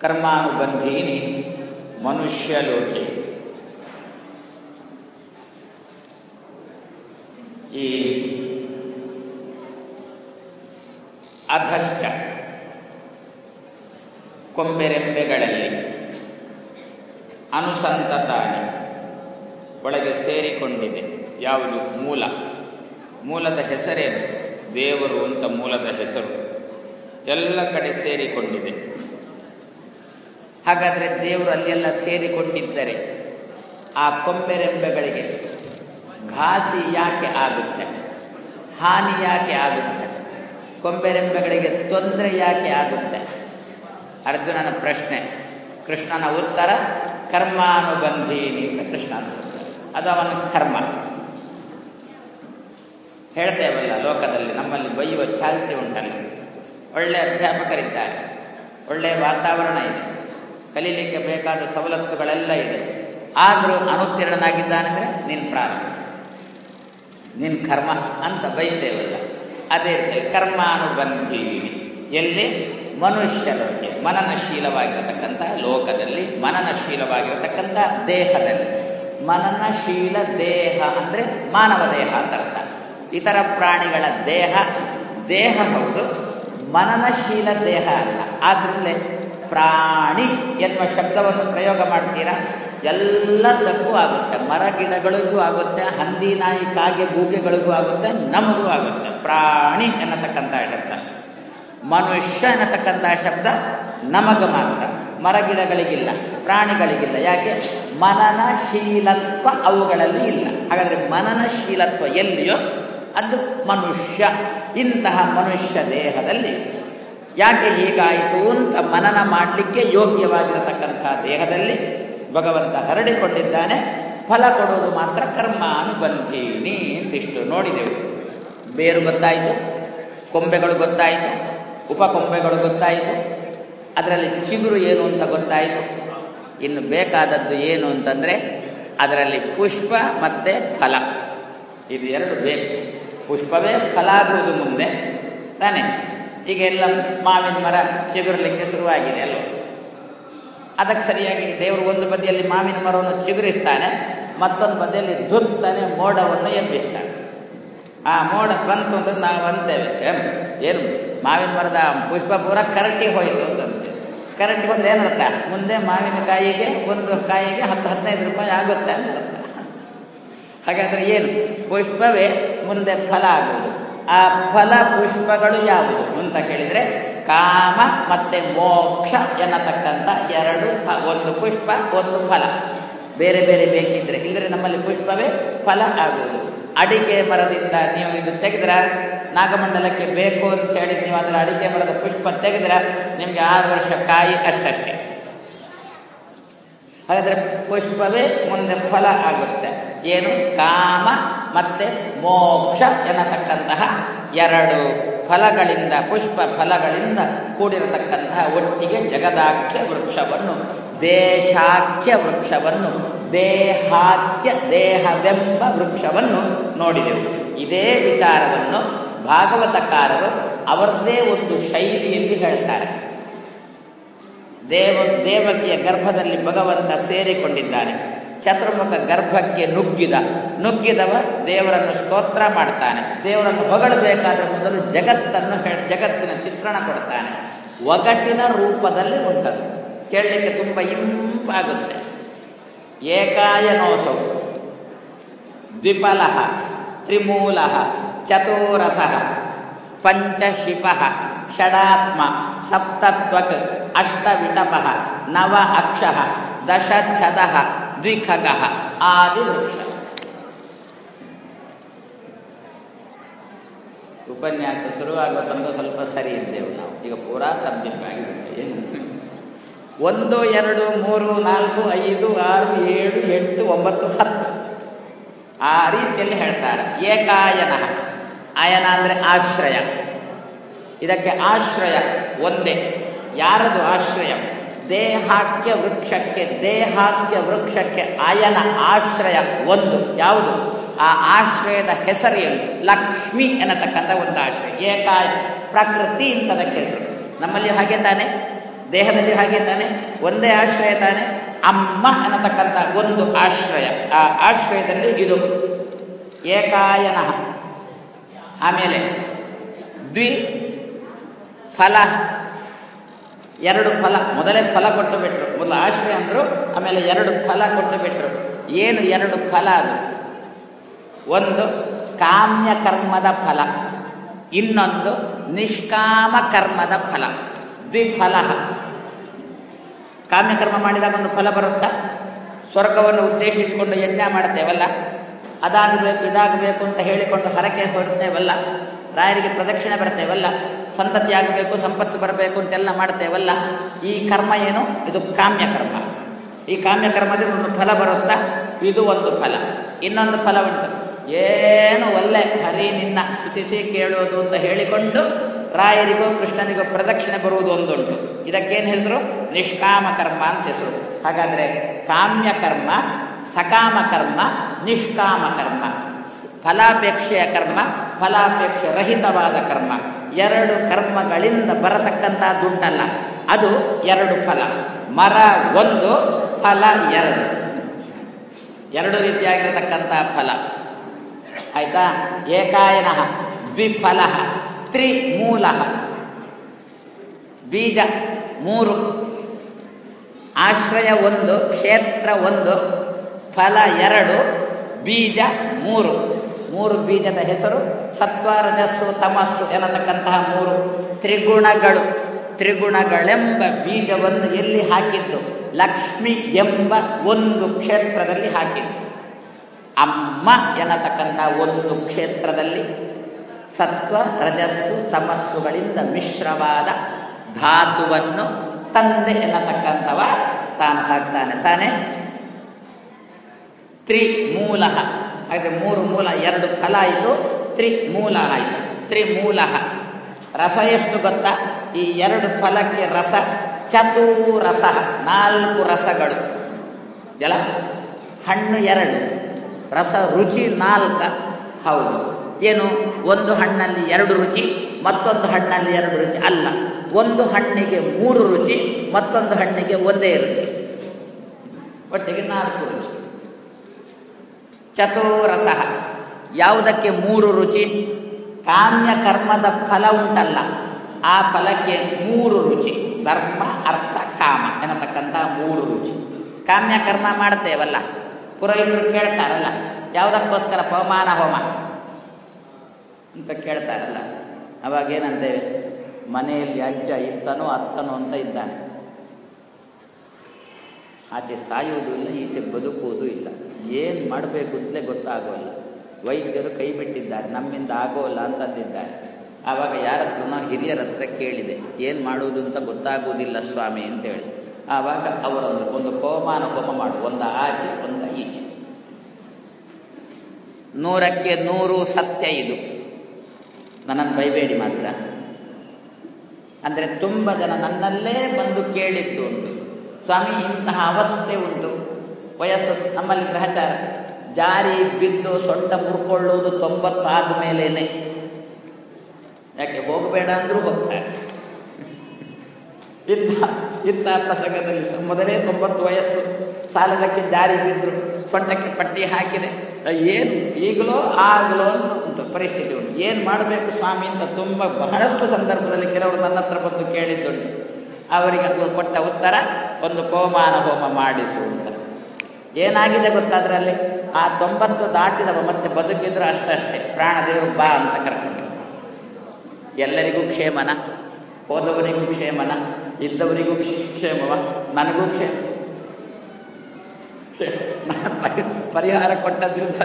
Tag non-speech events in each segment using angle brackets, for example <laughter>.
ಕರ್ಮಾನುಬಂಧೀನಿ ಮನುಷ್ಯಲೋಕೆ ಈ ಅಧಷ್ಟ ಕೊಂಬೆರೆಂಬೆಗಳಲ್ಲಿ ಅನುಸಂತತಾನಿ ಒಳಗೆ ಸೇರಿಕೊಂಡಿದೆ. ಯಾವುದು? ಮೂಲ. ಮೂಲದ ಹೆಸರೇನು? ದೇವರು ಅಂತ ಮೂಲದ ಹೆಸರು. ಎಲ್ಲ ಕಡೆ ಸೇರಿಕೊಂಡಿದೆ. ಹಾಗಾದರೆ ದೇವರು ಅಲ್ಲೆಲ್ಲ ಸೇರಿಕೊಂಡಿದ್ದರೆ ಆ ಕೊಂಬೆರೆಂಬೆಗಳಿಗೆ ಘಾಸಿ ಯಾಕೆ ಆಗುತ್ತೆ? ಹಾನಿ ಯಾಕೆ ಆಗುತ್ತೆ? ಕೊಂಬೆರೆಂಬೆಗಳಿಗೆ ತೊಂದರೆ ಯಾಕೆ ಆಗುತ್ತೆ? ಅರ್ಜುನನ ಪ್ರಶ್ನೆ. ಕೃಷ್ಣನ ಉತ್ತರ, ಕರ್ಮಾನುಬಂಧೀನಿ ಅಂತ ಕೃಷ್ಣ ಅದು ಅವನ ಕರ್ಮ. ಹೇಳ್ತೇವಲ್ಲ ಲೋಕದಲ್ಲಿ, ನಮ್ಮಲ್ಲಿ ಬೈಯುವ ಚಾಲ್ತಿ ಉಂಟಲ್ಲ. ಒಳ್ಳೆಯ ಅಧ್ಯಾಪಕರಿದ್ದಾರೆ. ಒಳ್ಳೆಯ ವಾತಾವರಣ ಇದೆ. ಕಲೀಲಿಕ್ಕೆ ಬೇಕಾದ ಸವಲತ್ತುಗಳೆಲ್ಲ ಇದೆ. ಆದರೂ ಅನುತ್ತೀರ್ಣನಾಗಿದ್ದಾನೆಂದರೆ ನಿನ್ನ ಪ್ರಾರಂಭ ನಿನ್ನ ಕರ್ಮ ಅಂತ ಬೈತೇವಲ್ಲ. ಅದೇ ರೀತಿ ಕರ್ಮಾನುಬಂಧಿ ಎಲ್ಲಿ? ಮನುಷ್ಯ ಲೋಕೆ ಮನನಶೀಲವಾಗಿರತಕ್ಕಂಥ ಲೋಕದಲ್ಲಿ, ಮನನಶೀಲವಾಗಿರತಕ್ಕಂಥ ದೇಹದಲ್ಲಿ. ಮನನಶೀಲ ದೇಹ ಅಂದರೆ ಮಾನವ ದೇಹ ಅಂತ ಅರ್ಥ. ಇತರ ಪ್ರಾಣಿಗಳ ದೇಹ ದೇಹ ಹೌದು, ಮನನಶೀಲ ದೇಹ ಅಲ್ಲ. ಆದ್ರಿಂದಲೇ ಪ್ರಾಣಿ ಎನ್ನುವ ಶಬ್ದವನ್ನು ಪ್ರಯೋಗ ಮಾಡ್ತೀರಾ? ಎಲ್ಲದಕ್ಕೂ ಆಗುತ್ತೆ. ಮರ ಗಿಡಗಳಿಗೂ ಆಗುತ್ತೆ, ಹಂದಿ ನಾಯಿ ಕಾಗೆ ಗೂಗೆಗಳಿಗೂ ಆಗುತ್ತೆ, ನಮಗೂ ಆಗುತ್ತೆ. ಪ್ರಾಣಿ ಎನ್ನತಕ್ಕಂಥ ಶಬ್ದ. ಮನುಷ್ಯ ಎನ್ನತಕ್ಕಂಥ ಶಬ್ದ ನಮಗೆ ಮಾತ್ರ. ಮರ ಗಿಡಗಳಿಗಿಲ್ಲ, ಪ್ರಾಣಿಗಳಿಗಿಲ್ಲ. ಯಾಕೆ? ಮನನಶೀಲತ್ವ ಅವುಗಳಲ್ಲಿ ಇಲ್ಲ. ಹಾಗಾದರೆ ಮನನಶೀಲತ್ವ ಎಲ್ಲಿಯೋ ಅದು ಮನುಷ್ಯ. ಇಂತಹ ಮನುಷ್ಯ ದೇಹದಲ್ಲಿ ಯಾಕೆ ಹೀಗಾಯಿತು ಅಂತ ಮನನ ಮಾಡಲಿಕ್ಕೆ ಯೋಗ್ಯವಾಗಿರತಕ್ಕಂಥ ದೇಹದಲ್ಲಿ ಭಗವಂತ ಹರಡಿಕೊಂಡಿದ್ದಾನೆ. ಫಲ ಕೊಡೋದು ಮಾತ್ರ ಕರ್ಮಾನುಬಂಧೀನಿ ಅಂತಿಷ್ಟು ನೋಡಿದೆವು. ಬೇರು ಗೊತ್ತಾಯಿತು, ಕೊಂಬೆಗಳು ಗೊತ್ತಾಯಿತು, ಉಪಕೊಂಬೆಗಳು ಗೊತ್ತಾಯಿತು. ಅದರಲ್ಲಿ ಚಿಗುರು ಏನು ಅಂತ ಗೊತ್ತಾಯಿತು. ಇನ್ನು ಬೇಕಾದದ್ದು ಏನು ಅಂತಂದರೆ ಅದರಲ್ಲಿ ಪುಷ್ಪ ಮತ್ತು ಫಲ. ಇದು ಎರಡು ಬೇಕು. ಪುಷ್ಪವೇ ಫಲ ಆಗುವುದು ಮುಂದೆ ತಾನೆ. ಈಗ ಎಲ್ಲ ಮಾವಿನ ಮರ ಚಿಗುರಲಿಕ್ಕೆ ಶುರುವಾಗಿದೆ ಅಲ್ವ? ಅದಕ್ಕೆ ಸರಿಯಾಗಿ ದೇವರು ಒಂದು ಬದಿಯಲ್ಲಿ ಮಾವಿನ ಮರವನ್ನು ಚಿಗುರಿಸ್ತಾನೆ, ಮತ್ತೊಂದು ಬದಿಯಲ್ಲಿ ಧುತ್ತಾನೆ ಮೋಡವನ್ನು ಎಬ್ಬಿಸ್ತಾನೆ. ಆ ಮೋಡ ಬಂತು ಅಂದ್ರೆ ನಾವು ಅಂತೇವೆ ಏನು ಮಾವಿನ ಮರದ ಪುಷ್ಪ ಪೂರ ಕರಟಿ ಹೋಯಿತು ಅಂತಂತೆ. ಕರೆಂಟ್ ಬಂದರೆ ಏನು ಮುಂದೆ ಮುಂದೆ ಮಾವಿನಕಾಯಿಗೆ ಒಂದು ಕಾಯಿಗೆ ಹತ್ತು ಹದಿನೈದು ರೂಪಾಯಿ ಆಗುತ್ತೆ ಅಂತ ಅರ್ಥ ಹಾಗಾದರೆ ಏನು? ಪುಷ್ಪವೇ ಮುಂದೆ ಫಲ ಆಗುವುದು. ಆ ಫಲ ಪುಷ್ಪಗಳು ಯಾವುದು ಅಂತ ಕೇಳಿದರೆ ಕಾಮ ಮತ್ತು ಮೋಕ್ಷ ಎನ್ನತಕ್ಕಂಥ ಎರಡು ಒಂದು ಪುಷ್ಪ, ಒಂದು ಫಲ. ಬೇರೆ ಬೇರೆ ಬೇಕಿದ್ರೆ. ಇಲ್ಲದ್ರೆ ನಮ್ಮಲ್ಲಿ ಪುಷ್ಪವೇ ಫಲ ಆಗುವುದು. ಅಡಿಕೆ ಮರದಿಂದ ನೀವು ಇದು ತೆಗೆದ್ರ, ನಾಗಮಂಡಲಕ್ಕೆ ಬೇಕು ಅಂತ ಹೇಳಿ ನೀವು ಅದರ ಅಡಿಕೆ ಮರದ ಪುಷ್ಪ ತೆಗೆದ್ರ, ನಿಮಗೆ ಆರು ವರ್ಷ ಕಾಯಿ ಅಷ್ಟಷ್ಟೇ ಹಾಗಾದರೆ ಪುಷ್ಪವೇ ಮುಂದೆ ಫಲ ಆಗುತ್ತೆ. ಏನು? ಕಾಮ ಮತ್ತು ಮೋಕ್ಷ ಎನ್ನತಕ್ಕಂತಹ ಎರಡು ಫಲಗಳಿಂದ, ಪುಷ್ಪ ಫಲಗಳಿಂದ ಕೂಡಿರತಕ್ಕಂತಹ ಒಟ್ಟಿಗೆ ಜಗದಾಖ್ಯ ವೃಕ್ಷವನ್ನು, ದೇಶಾಖ್ಯ ವೃಕ್ಷವನ್ನು ದೇಹಾಖ್ಯ ದೇಹವೆಂಬ ವೃಕ್ಷವನ್ನು ನೋಡಿದೆವು. ಇದೇ ವಿಚಾರವನ್ನು ಭಾಗವತಕಾರರು ಅವರದ್ದೇ ಒಂದು ಶೈಲಿಯಲ್ಲಿ ಹೇಳ್ತಾರೆ. ದೇವ, ದೇವಕಿಯ ಗರ್ಭದಲ್ಲಿ ಭಗವಂತ ಸೇರಿಕೊಂಡಿದ್ದಾನೆ. ಚತುರ್ಮುಖ ಗರ್ಭಕ್ಕೆ ನುಗ್ಗಿದ. ನುಗ್ಗಿದವ ದೇವರನ್ನು ಸ್ತೋತ್ರ ಮಾಡ್ತಾನೆ. ದೇವರನ್ನು ಹೊಗಳಬೇಕಾದ್ರೆ ಮೊದಲು ಜಗತ್ತನ್ನು ಹೇಳಿ ಜಗತ್ತಿನ ಚಿತ್ರಣ ಕೊಡ್ತಾನೆ. ಒಗಟಿನ ರೂಪದಲ್ಲಿ ಉಂಟದು. ಕೇಳಲಿಕ್ಕೆ ತುಂಬ ಇಂಪಾಗುತ್ತೆ. ಏಕಾಯನೋಸೌ. ದ್ವಿಪಲ ತ್ರಿಮೂಲ, ಚತುರಸ, ಪಂಚಶಿಪ, ಷಡಾತ್ಮ, ಸಪ್ತತ್ವಕ್, ಅಷ್ಟವಿಟಪ, ನವ ಅಕ್ಷ ದಶಛದ ದ್ವಿಖಗ ಆದಿ ವೃಕ್ಷ. ಉಪನ್ಯಾಸ ಶುರುವಾಗ ಬಂದು ಸ್ವಲ್ಪ ಸರಿ ಇದ್ದೇವೆ ನಾವು. ಈಗ ಪೂರಾ ತಬ್ಬಿಬ್ಬಾಗಿಬಿಟ್ಟೆ ಏನು? ಒಂದು, ಎರಡು, ಮೂರು, ನಾಲ್ಕು, ಐದು, ಆರು, ಏಳು, ಎಂಟು, ಒಂಬತ್ತು, ಹತ್ತು. ಆ ರೀತಿಯಲ್ಲಿ ಹೇಳ್ತಾರೆ. ಏಕಾಯನ. ಆಯನ ಅಂದರೆ ಆಶ್ರಯ. ಇದಕ್ಕೆ ಆಶ್ರಯ ಒಂದೇ. ಯಾರದು ಆಶ್ರಯ? ದೇಹಾಖ್ಯ ವೃಕ್ಷಕ್ಕೆ ದೇಹಾಖ್ಯ ವೃಕ್ಷಕ್ಕೆ ಅಯನ ಆಶ್ರಯ ಒಂದು. ಯಾವುದು? ಆ ಆಶ್ರಯದ ಹೆಸರೇನು ಲಕ್ಷ್ಮಿ ಎನ್ನತಕ್ಕಂಥ ಒಂದು ಆಶ್ರಯ. ಏಕಾಯ, ಪ್ರಕೃತಿ ಅಂತದಕ್ಕೆ ಹೆಸರು ನಮ್ಮಲ್ಲಿ ಹಾಗೆ ತಾನೆ, ದೇಹದಲ್ಲಿ ಹಾಗೆ ತಾನೆ, ಒಂದೇ ಆಶ್ರಯ ತಾನೆ, ಅಮ್ಮ ಅನ್ನತಕ್ಕಂಥ ಒಂದು ಆಶ್ರಯ. ಆ ಆಶ್ರಯದಲ್ಲಿ ಇದು ಏಕಾಯನ. ಆಮೇಲೆ ದ್ವಿ ಫಲ ಎರಡು ಫಲ, ಮೊದಲೇ ಫಲ ಕೊಟ್ಟು ಬಿಟ್ರು ಮೊದಲು ಆಶ್ರಯ ಅಂದರು, ಆಮೇಲೆ ಎರಡು ಫಲ ಕೊಟ್ಟು ಬಿಟ್ರು ಏನು ಎರಡು ಫಲ ಅದು? ಒಂದು ಕಾಮ್ಯ ಕರ್ಮದ ಫಲ, ಇನ್ನೊಂದು ನಿಷ್ಕಾಮ ಕರ್ಮದ ಫಲ, ದ್ವಿಫಲ. ಕಾಮ್ಯಕರ್ಮ ಮಾಡಿದಾಗ ಒಂದು ಫಲ ಬರುತ್ತಾ? ಸ್ವರ್ಗವನ್ನು ಉದ್ದೇಶಿಸಿಕೊಂಡು ಯಜ್ಞ ಮಾಡ್ತೇವಲ್ಲ ಅದಾಗಬೇಕು, ಇದಾಗಬೇಕು ಅಂತ ಹೇಳಿಕೊಂಡು ಹರಕೆ ಹೊರಡ್ತೇವಲ್ಲ? ರಾಯರಿಗೆ ಪ್ರದಕ್ಷಿಣೆ ಬರ್ತೇವಲ್ಲ, ಸಂತತಿ ಆಗಬೇಕು, ಸಂಪತ್ತು ಬರಬೇಕು ಅಂತೆಲ್ಲ ಮಾಡ್ತೇವಲ್ಲ, ಈ ಕರ್ಮ ಏನು? ಇದು ಕಾಮ್ಯ ಕರ್ಮ. ಈ ಕಾಮ್ಯ ಕರ್ಮದಿಂದ ಒಂದು ಫಲ ಬರುತ್ತಾ? ಇದು ಒಂದು ಫಲ. ಇನ್ನೊಂದು ಫಲ ಉಂಟು. ಏನು ಒಳ್ಳೆ ಹರಿ ನಿನ್ನ ಸ್ತುತಿಸಿ ಕೇಳೋದು ಅಂತ ಹೇಳಿಕೊಂಡು ರಾಯರಿಗೂ ಕೃಷ್ಣನಿಗೋ ಪ್ರದಕ್ಷಿಣೆ ಬರುವುದು ಒಂದುಂಟು. ಇದಕ್ಕೇನು ಹೆಸರು? ನಿಷ್ಕಾಮ ಕರ್ಮ ಅಂತ ಹೆಸರು. ಹಾಗಾದರೆ ಕಾಮ್ಯ ಕರ್ಮ, ಸಕಾಮ ಕರ್ಮ, ನಿಷ್ಕಾಮ ಕರ್ಮ. ಫಲಾಪೇಕ್ಷೆಯ ಕರ್ಮ, ಫಲಾಪೇಕ್ಷೆ ರಹಿತವಾದ ಕರ್ಮ. ಎರಡು ಕರ್ಮಗಳಿಂದ ಬರತಕ್ಕಂಥದ್ದುಂಟಲ್ಲ ಅದು ಎರಡು ಫಲ. ಮರ ಒಂದು, ಫಲ ಎರಡು. ಎರಡು ರೀತಿಯಾಗಿರತಕ್ಕಂಥ ಫಲ. ಆಯ್ತಾ? ಏಕಾಯನ, ದ್ವಿಫಲ, ತ್ರಿಮೂಲ. ಬೀಜ ಮೂರು. ಆಶ್ರಯ ಒಂದು, ಕ್ಷೇತ್ರ ಒಂದು, ಫಲ ಎರಡು, ಬೀಜ ಮೂರು. ಮೂರು ಬೀಜದ ಹೆಸರು ಸತ್ವ ರಜಸ್ಸು ತಮಸ್ಸು ಎನ್ನತಕ್ಕಂತಹ ಮೂರು ತ್ರಿಗುಣಗಳು. ತ್ರಿಗುಣಗಳೆಂಬ ಬೀಜವನ್ನು ಎಲ್ಲಿ ಹಾಕಿದ್ದು? ಲಕ್ಷ್ಮಿ ಎಂಬ ಒಂದು ಕ್ಷೇತ್ರದಲ್ಲಿ ಹಾಕಿದ್ದು. ಅಮ್ಮ ಎನ್ನತಕ್ಕಂಥ ಒಂದು ಕ್ಷೇತ್ರದಲ್ಲಿ ಸತ್ವ, ರಜಸ್ಸು, ತಮಸ್ಸುಗಳಿಂದ ಮಿಶ್ರವಾದ ಧಾತುವನ್ನು ತಂದೆ ಎನ್ನತಕ್ಕಂಥವ ತಾನು ಹಾಕ್ತಾನೆ. ತಾನೆ ತ್ರಿಮೂಲ. ಹಾಗೆ ಮೂರು ಮೂಲ, ಎರಡು ಫಲ ಆಯಿತು, ತ್ರಿಮೂಲ ಆಯಿತು. ತ್ರಿಮೂಲ. ರಸ ಎಷ್ಟು ಗೊತ್ತಾ? ಈ ಎರಡು ಫಲಕ್ಕೆ ರಸ, ಚತುರಸ, ನಾಲ್ಕು ರಸಗಳು. ಎಲ್ಲ ಹಣ್ಣು ಎರಡು, ರಸ ರುಚಿ ನಾಲ್ಕು. ಹೌದು. ಏನು? ಒಂದು ಹಣ್ಣಲ್ಲಿ ಎರಡು ರುಚಿ, ಮತ್ತೊಂದು ಹಣ್ಣಲ್ಲಿ ಎರಡು ರುಚಿ ಅಲ್ಲ. ಒಂದು ಹಣ್ಣಿಗೆ ಮೂರು ರುಚಿ, ಮತ್ತೊಂದು ಹಣ್ಣಿಗೆ ಒಂದೇ ರುಚಿ. ಒಟ್ಟಿಗೆ ನಾಲ್ಕು ರುಚಿ. ಚತುರಸ ಯಾವುದಕ್ಕೆ ಮೂರು ರುಚಿ? ಕಾಮ್ಯ ಕರ್ಮದ ಫಲ ಉಂಟಲ್ಲ, ಆ ಫಲಕ್ಕೆ ಮೂರು ರುಚಿ. ಧರ್ಮ, ಅರ್ಥ, ಕಾಮ ಎನ್ನತಕ್ಕಂಥ ಮೂರು ರುಚಿ. ಕಾಮ್ಯ ಕರ್ಮ ಮಾಡ್ತೇವಲ್ಲ, ಪುರೋಹಿತರು ಕೇಳ್ತಾರಲ್ಲ, ಯಾವುದಕ್ಕೋಸ್ಕರ ಪವಮಾನ ಹೋಮ ಅಂತ ಕೇಳ್ತಾರಲ್ಲ. ಅವಾಗ ಏನಂತೇವೆ? ಮನೆಯಲ್ಲಿ ಅಜ್ಜ ಇತ್ತನೋ ಅತ್ತನೋ ಅಂತ ಇದ್ದಾನೆ. ಆಚೆ ಸಾಯುವುದು ಇಲ್ಲ, ಈಚೆ ಬದುಕುವುದು ಇಲ್ಲ. ಏನು ಮಾಡಬೇಕು ಅಂತಲೇ ಗೊತ್ತಾಗೋಲ್ಲ. ವೈದ್ಯರು ಕೈ ಬಿಟ್ಟಿದ್ದಾರೆ, ನಮ್ಮಿಂದ ಆಗೋಲ್ಲ ಅಂತಂದಿದ್ದಾರೆ. ಆವಾಗ ಯಾರ ಹತ್ರನೋ ಹಿರಿಯರ ಹತ್ರ ಕೇಳಿದೆ, ಏನು ಮಾಡುವುದು ಅಂತ ಗೊತ್ತಾಗುವುದಿಲ್ಲ ಸ್ವಾಮಿ ಅಂತೇಳಿ. ಆವಾಗ ಅವರೊಂದು ಒಂದು ಹೋಮಾನ ಹೋಮ ಮಾಡು, ಒಂದು ಆಚೆ, ಒಂದು ಈಚೆ. ನೂರಕ್ಕೆ ನೂರು ಸತ್ಯ ಇದು. ನನ್ನನ್ನು ಬೈಬೇಡಿ ಮಾತ್ರ. ಅಂದರೆ ತುಂಬ ಜನ ನನ್ನಲ್ಲೇ ಬಂದು ಕೇಳಿದ್ದು ಸ್ವಾಮಿ, ಇಂತಹ ಅವಸ್ಥೆ ಉಂಟು. ವಯಸ್ಸು ನಮ್ಮಲ್ಲಿ ಗ್ರಹಚಾರ. ಜಾರಿ ಬಿದ್ದು ಸೊಂಟ ಮುರ್ಕೊಳ್ಳುವುದು ತೊಂಬತ್ತಾದ ಮೇಲೇನೆ. ಯಾಕೆ, ಹೋಗಬೇಡ ಅಂದರೂ ಹೋಗ್ತಾರೆ. ಇಂಥ ಇಂಥ ಪ್ರಸಂಗದಲ್ಲಿ ಮೊದಲೇ ತೊಂಬತ್ತು ವಯಸ್ಸು ಸಾಲದಕ್ಕೆ ಜಾರಿ ಬಿದ್ದರು ಸೊಂಟಕ್ಕೆ ಪಟ್ಟಿ ಹಾಕಿದೆ. ಏನು, ಈಗಲೋ ಆಗಲೋ ಅಂತ ಉಂಟು ಪರಿಸ್ಥಿತಿ ಉಂಟು. ಏನು ಮಾಡಬೇಕು ಸ್ವಾಮಿ ಅಂತ ತುಂಬ ಬಹಳಷ್ಟು ಸಂದರ್ಭದಲ್ಲಿ ಕೆಲವರು ನನ್ನ ಹತ್ರ ಬಂದು ಕೇಳಿದ್ದುಂಟು. ಅವರಿಗೆ ಕೊಟ್ಟ ಉತ್ತರ, ಒಂದು ಕೋಮಾನ ಹೋಮ ಮಾಡಿಸು ಏನಾಗಿದೆ ಗೊತ್ತಾದ್ರಲ್ಲಿ? ಆ ತೊಂಬತ್ತು ದಾಟಿದವ ಮತ್ತೆ ಬದುಕಿದ್ರು ಅಷ್ಟಷ್ಟೇ ಪ್ರಾಣದೇವರು ಬಾ ಅಂತ ಕರ್ಕೊಂಡು. ಎಲ್ಲರಿಗೂ ಕ್ಷೇಮನ, ಹೋದವರಿಗೂ ಕ್ಷೇಮನ, ಇದ್ದವರಿಗೂ ಕ್ಷೇ- ಕ್ಷೇಮವ, ನನಗೂ ಕ್ಷೇಮ ಪರಿಹಾರ ಕೊಟ್ಟದ್ರಿಂದ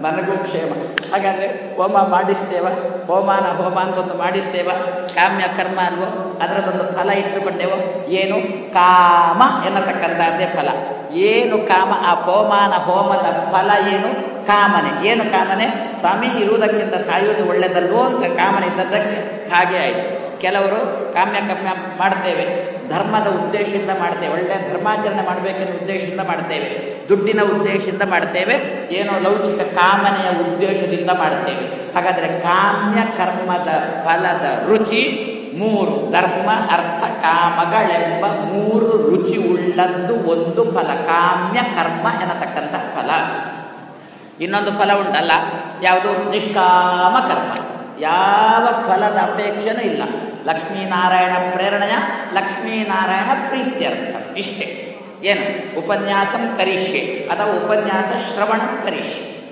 ನನಗೂ ಕ್ಷೇಮ. ಹಾಗಾದರೆ ಹೋಮ ಮಾಡಿಸ್ತೇವ, ಹೋಮಾನ ಹೋಮ ಅಂತ ಒಂದು ಮಾಡಿಸ್ತೇವ, ಕಾಮ್ಯ ಕರ್ಮ ಅಲ್ವೋ? ಅದರದೊಂದು ಫಲ ಇಟ್ಟುಕೊಂಡೆವೋ? ಏನು? ಕಾಮ ಎನ್ನತಕ್ಕಂಥದ್ದೇ ಫಲ. ಏನು ಕಾಮ, ಆ ಹೋಮಾನ ಹೋಮದ ಫಲ ಏನು? ಕಾಮನೆ. ಏನು ಕಾಮನೆ? ಸ್ವಾಮಿ ಇರುವುದಕ್ಕಿಂತ ಸಾಯುವುದು ಒಳ್ಳೆಯದಲ್ವೋ ಅಂತ ಕಾಮನೆ ಇದ್ದದ್ದಕ್ಕೆ ಹಾಗೆ ಆಯಿತು. ಕೆಲವರು ಕಾಮ್ಯ ಕಮ್ಯ ಮಾಡ್ತೇವೆ. ಧರ್ಮದ ಉದ್ದೇಶದಿಂದ ಮಾಡ್ತೇವೆ. ಒಳ್ಳೆಯ ಧರ್ಮಾಚರಣೆ ಮಾಡಬೇಕೆಂಬ ಉದ್ದೇಶದಿಂದ ಮಾಡ್ತೇವೆ. ದುಡ್ಡಿನ ಉದ್ದೇಶದಿಂದ ಮಾಡ್ತೇವೆ. ಏನೋ ಲೌಕಿಕ ಕಾಮನೆಯ ಉದ್ದೇಶದಿಂದ ಮಾಡ್ತೇವೆ. ಹಾಗಾದರೆ ಕಾಮ್ಯ ಕರ್ಮದ ಫಲದ ರುಚಿ ಮೂರು ಧರ್ಮ, ಅರ್ಥ ಕಾಮಗಳೆಂಬ ಮೂರು ರುಚಿ ಉಳ್ಳದ್ದು ಒಂದು ಫಲ. ಕಾಮ್ಯ ಕರ್ಮ ಎನ್ನತಕ್ಕಂಥ ಫಲ. ಇನ್ನೊಂದು ಫಲ ಉಂಟಲ್ಲ, ಯಾವುದು? ನಿಷ್ಕಾಮ ಕರ್ಮ. ಯಾವ ಫಲದ ಅಪೇಕ್ಷೆನೂ ಇಲ್ಲ. ಲಕ್ಷ್ಮೀನಾರಾಯಣ ಪ್ರೇರಣೆಯ ಲಕ್ಷ್ಮೀನಾರಾಯಣ ಪ್ರೀತ್ಯರ್ಥ. ಇಷ್ಟೇ. ಏನು? ಉಪನ್ಯಾಸಂ ಕರಿಷ್ಯೆ. ಅಥವಾ ಉಪನ್ಯಾಸ ಶ್ರವಣ ಕರಿಷ್ಯೆ.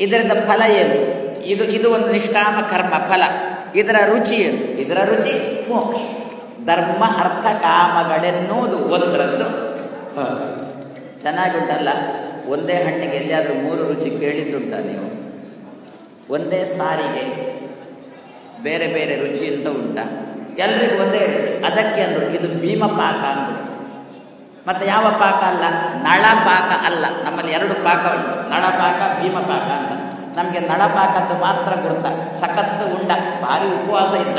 ಇದರಿಂದ ಫಲ ಏನು? ಇದು ಇದು ಒಂದು ನಿಷ್ಕಾಮ ಕರ್ಮ, ಫಲ. ಇದರ ರುಚಿ ಇದರ ರುಚಿ ಮೋಕ್ಷ. ಧರ್ಮ, ಅರ್ಥ, ಕಾಮಗಳೆನ್ನುವುದು ಒಂದರದ್ದು. ಚೆನ್ನಾಗಿ ಉಂಟಲ್ಲ? ಒಂದೇ ಹಣ್ಣಿಗೆ ಎಲ್ಲಿಯಾದರೂ ಮೂರು ರುಚಿ ಕೇಳಿದ್ದುಂಟ ನೀವು? ಒಂದೇ ಸಾರಿಗೆ ಬೇರೆ ಬೇರೆ ರುಚಿ ಅಂತ ಉಂಟ? ಎಲ್ರಿಗೂ ಒಂದೇ ಅದಕ್ಕೆ ಅಂದರು, ಇದು ಭೀಮ ಪಾಕ ಅಂದರು. ಮತ್ತು ಯಾವ ಪಾಕ ಅಲ್ಲ? ನಳ ಪಾಕ ಅಲ್ಲ. ನಮ್ಮಲ್ಲಿ ಎರಡು ಪಾಕ ಉಂಟು ನಳಪಾಕ ಭೀಮ ಪಾಕ ಅಂತ. ನಮಗೆ ನಳಪಾಕದ್ದು ಮಾತ್ರ ಗುರುತ ಸಖತ್ತು ಉಂಡ, ಭಾರಿ ಉಪವಾಸ ಇದ್ದ.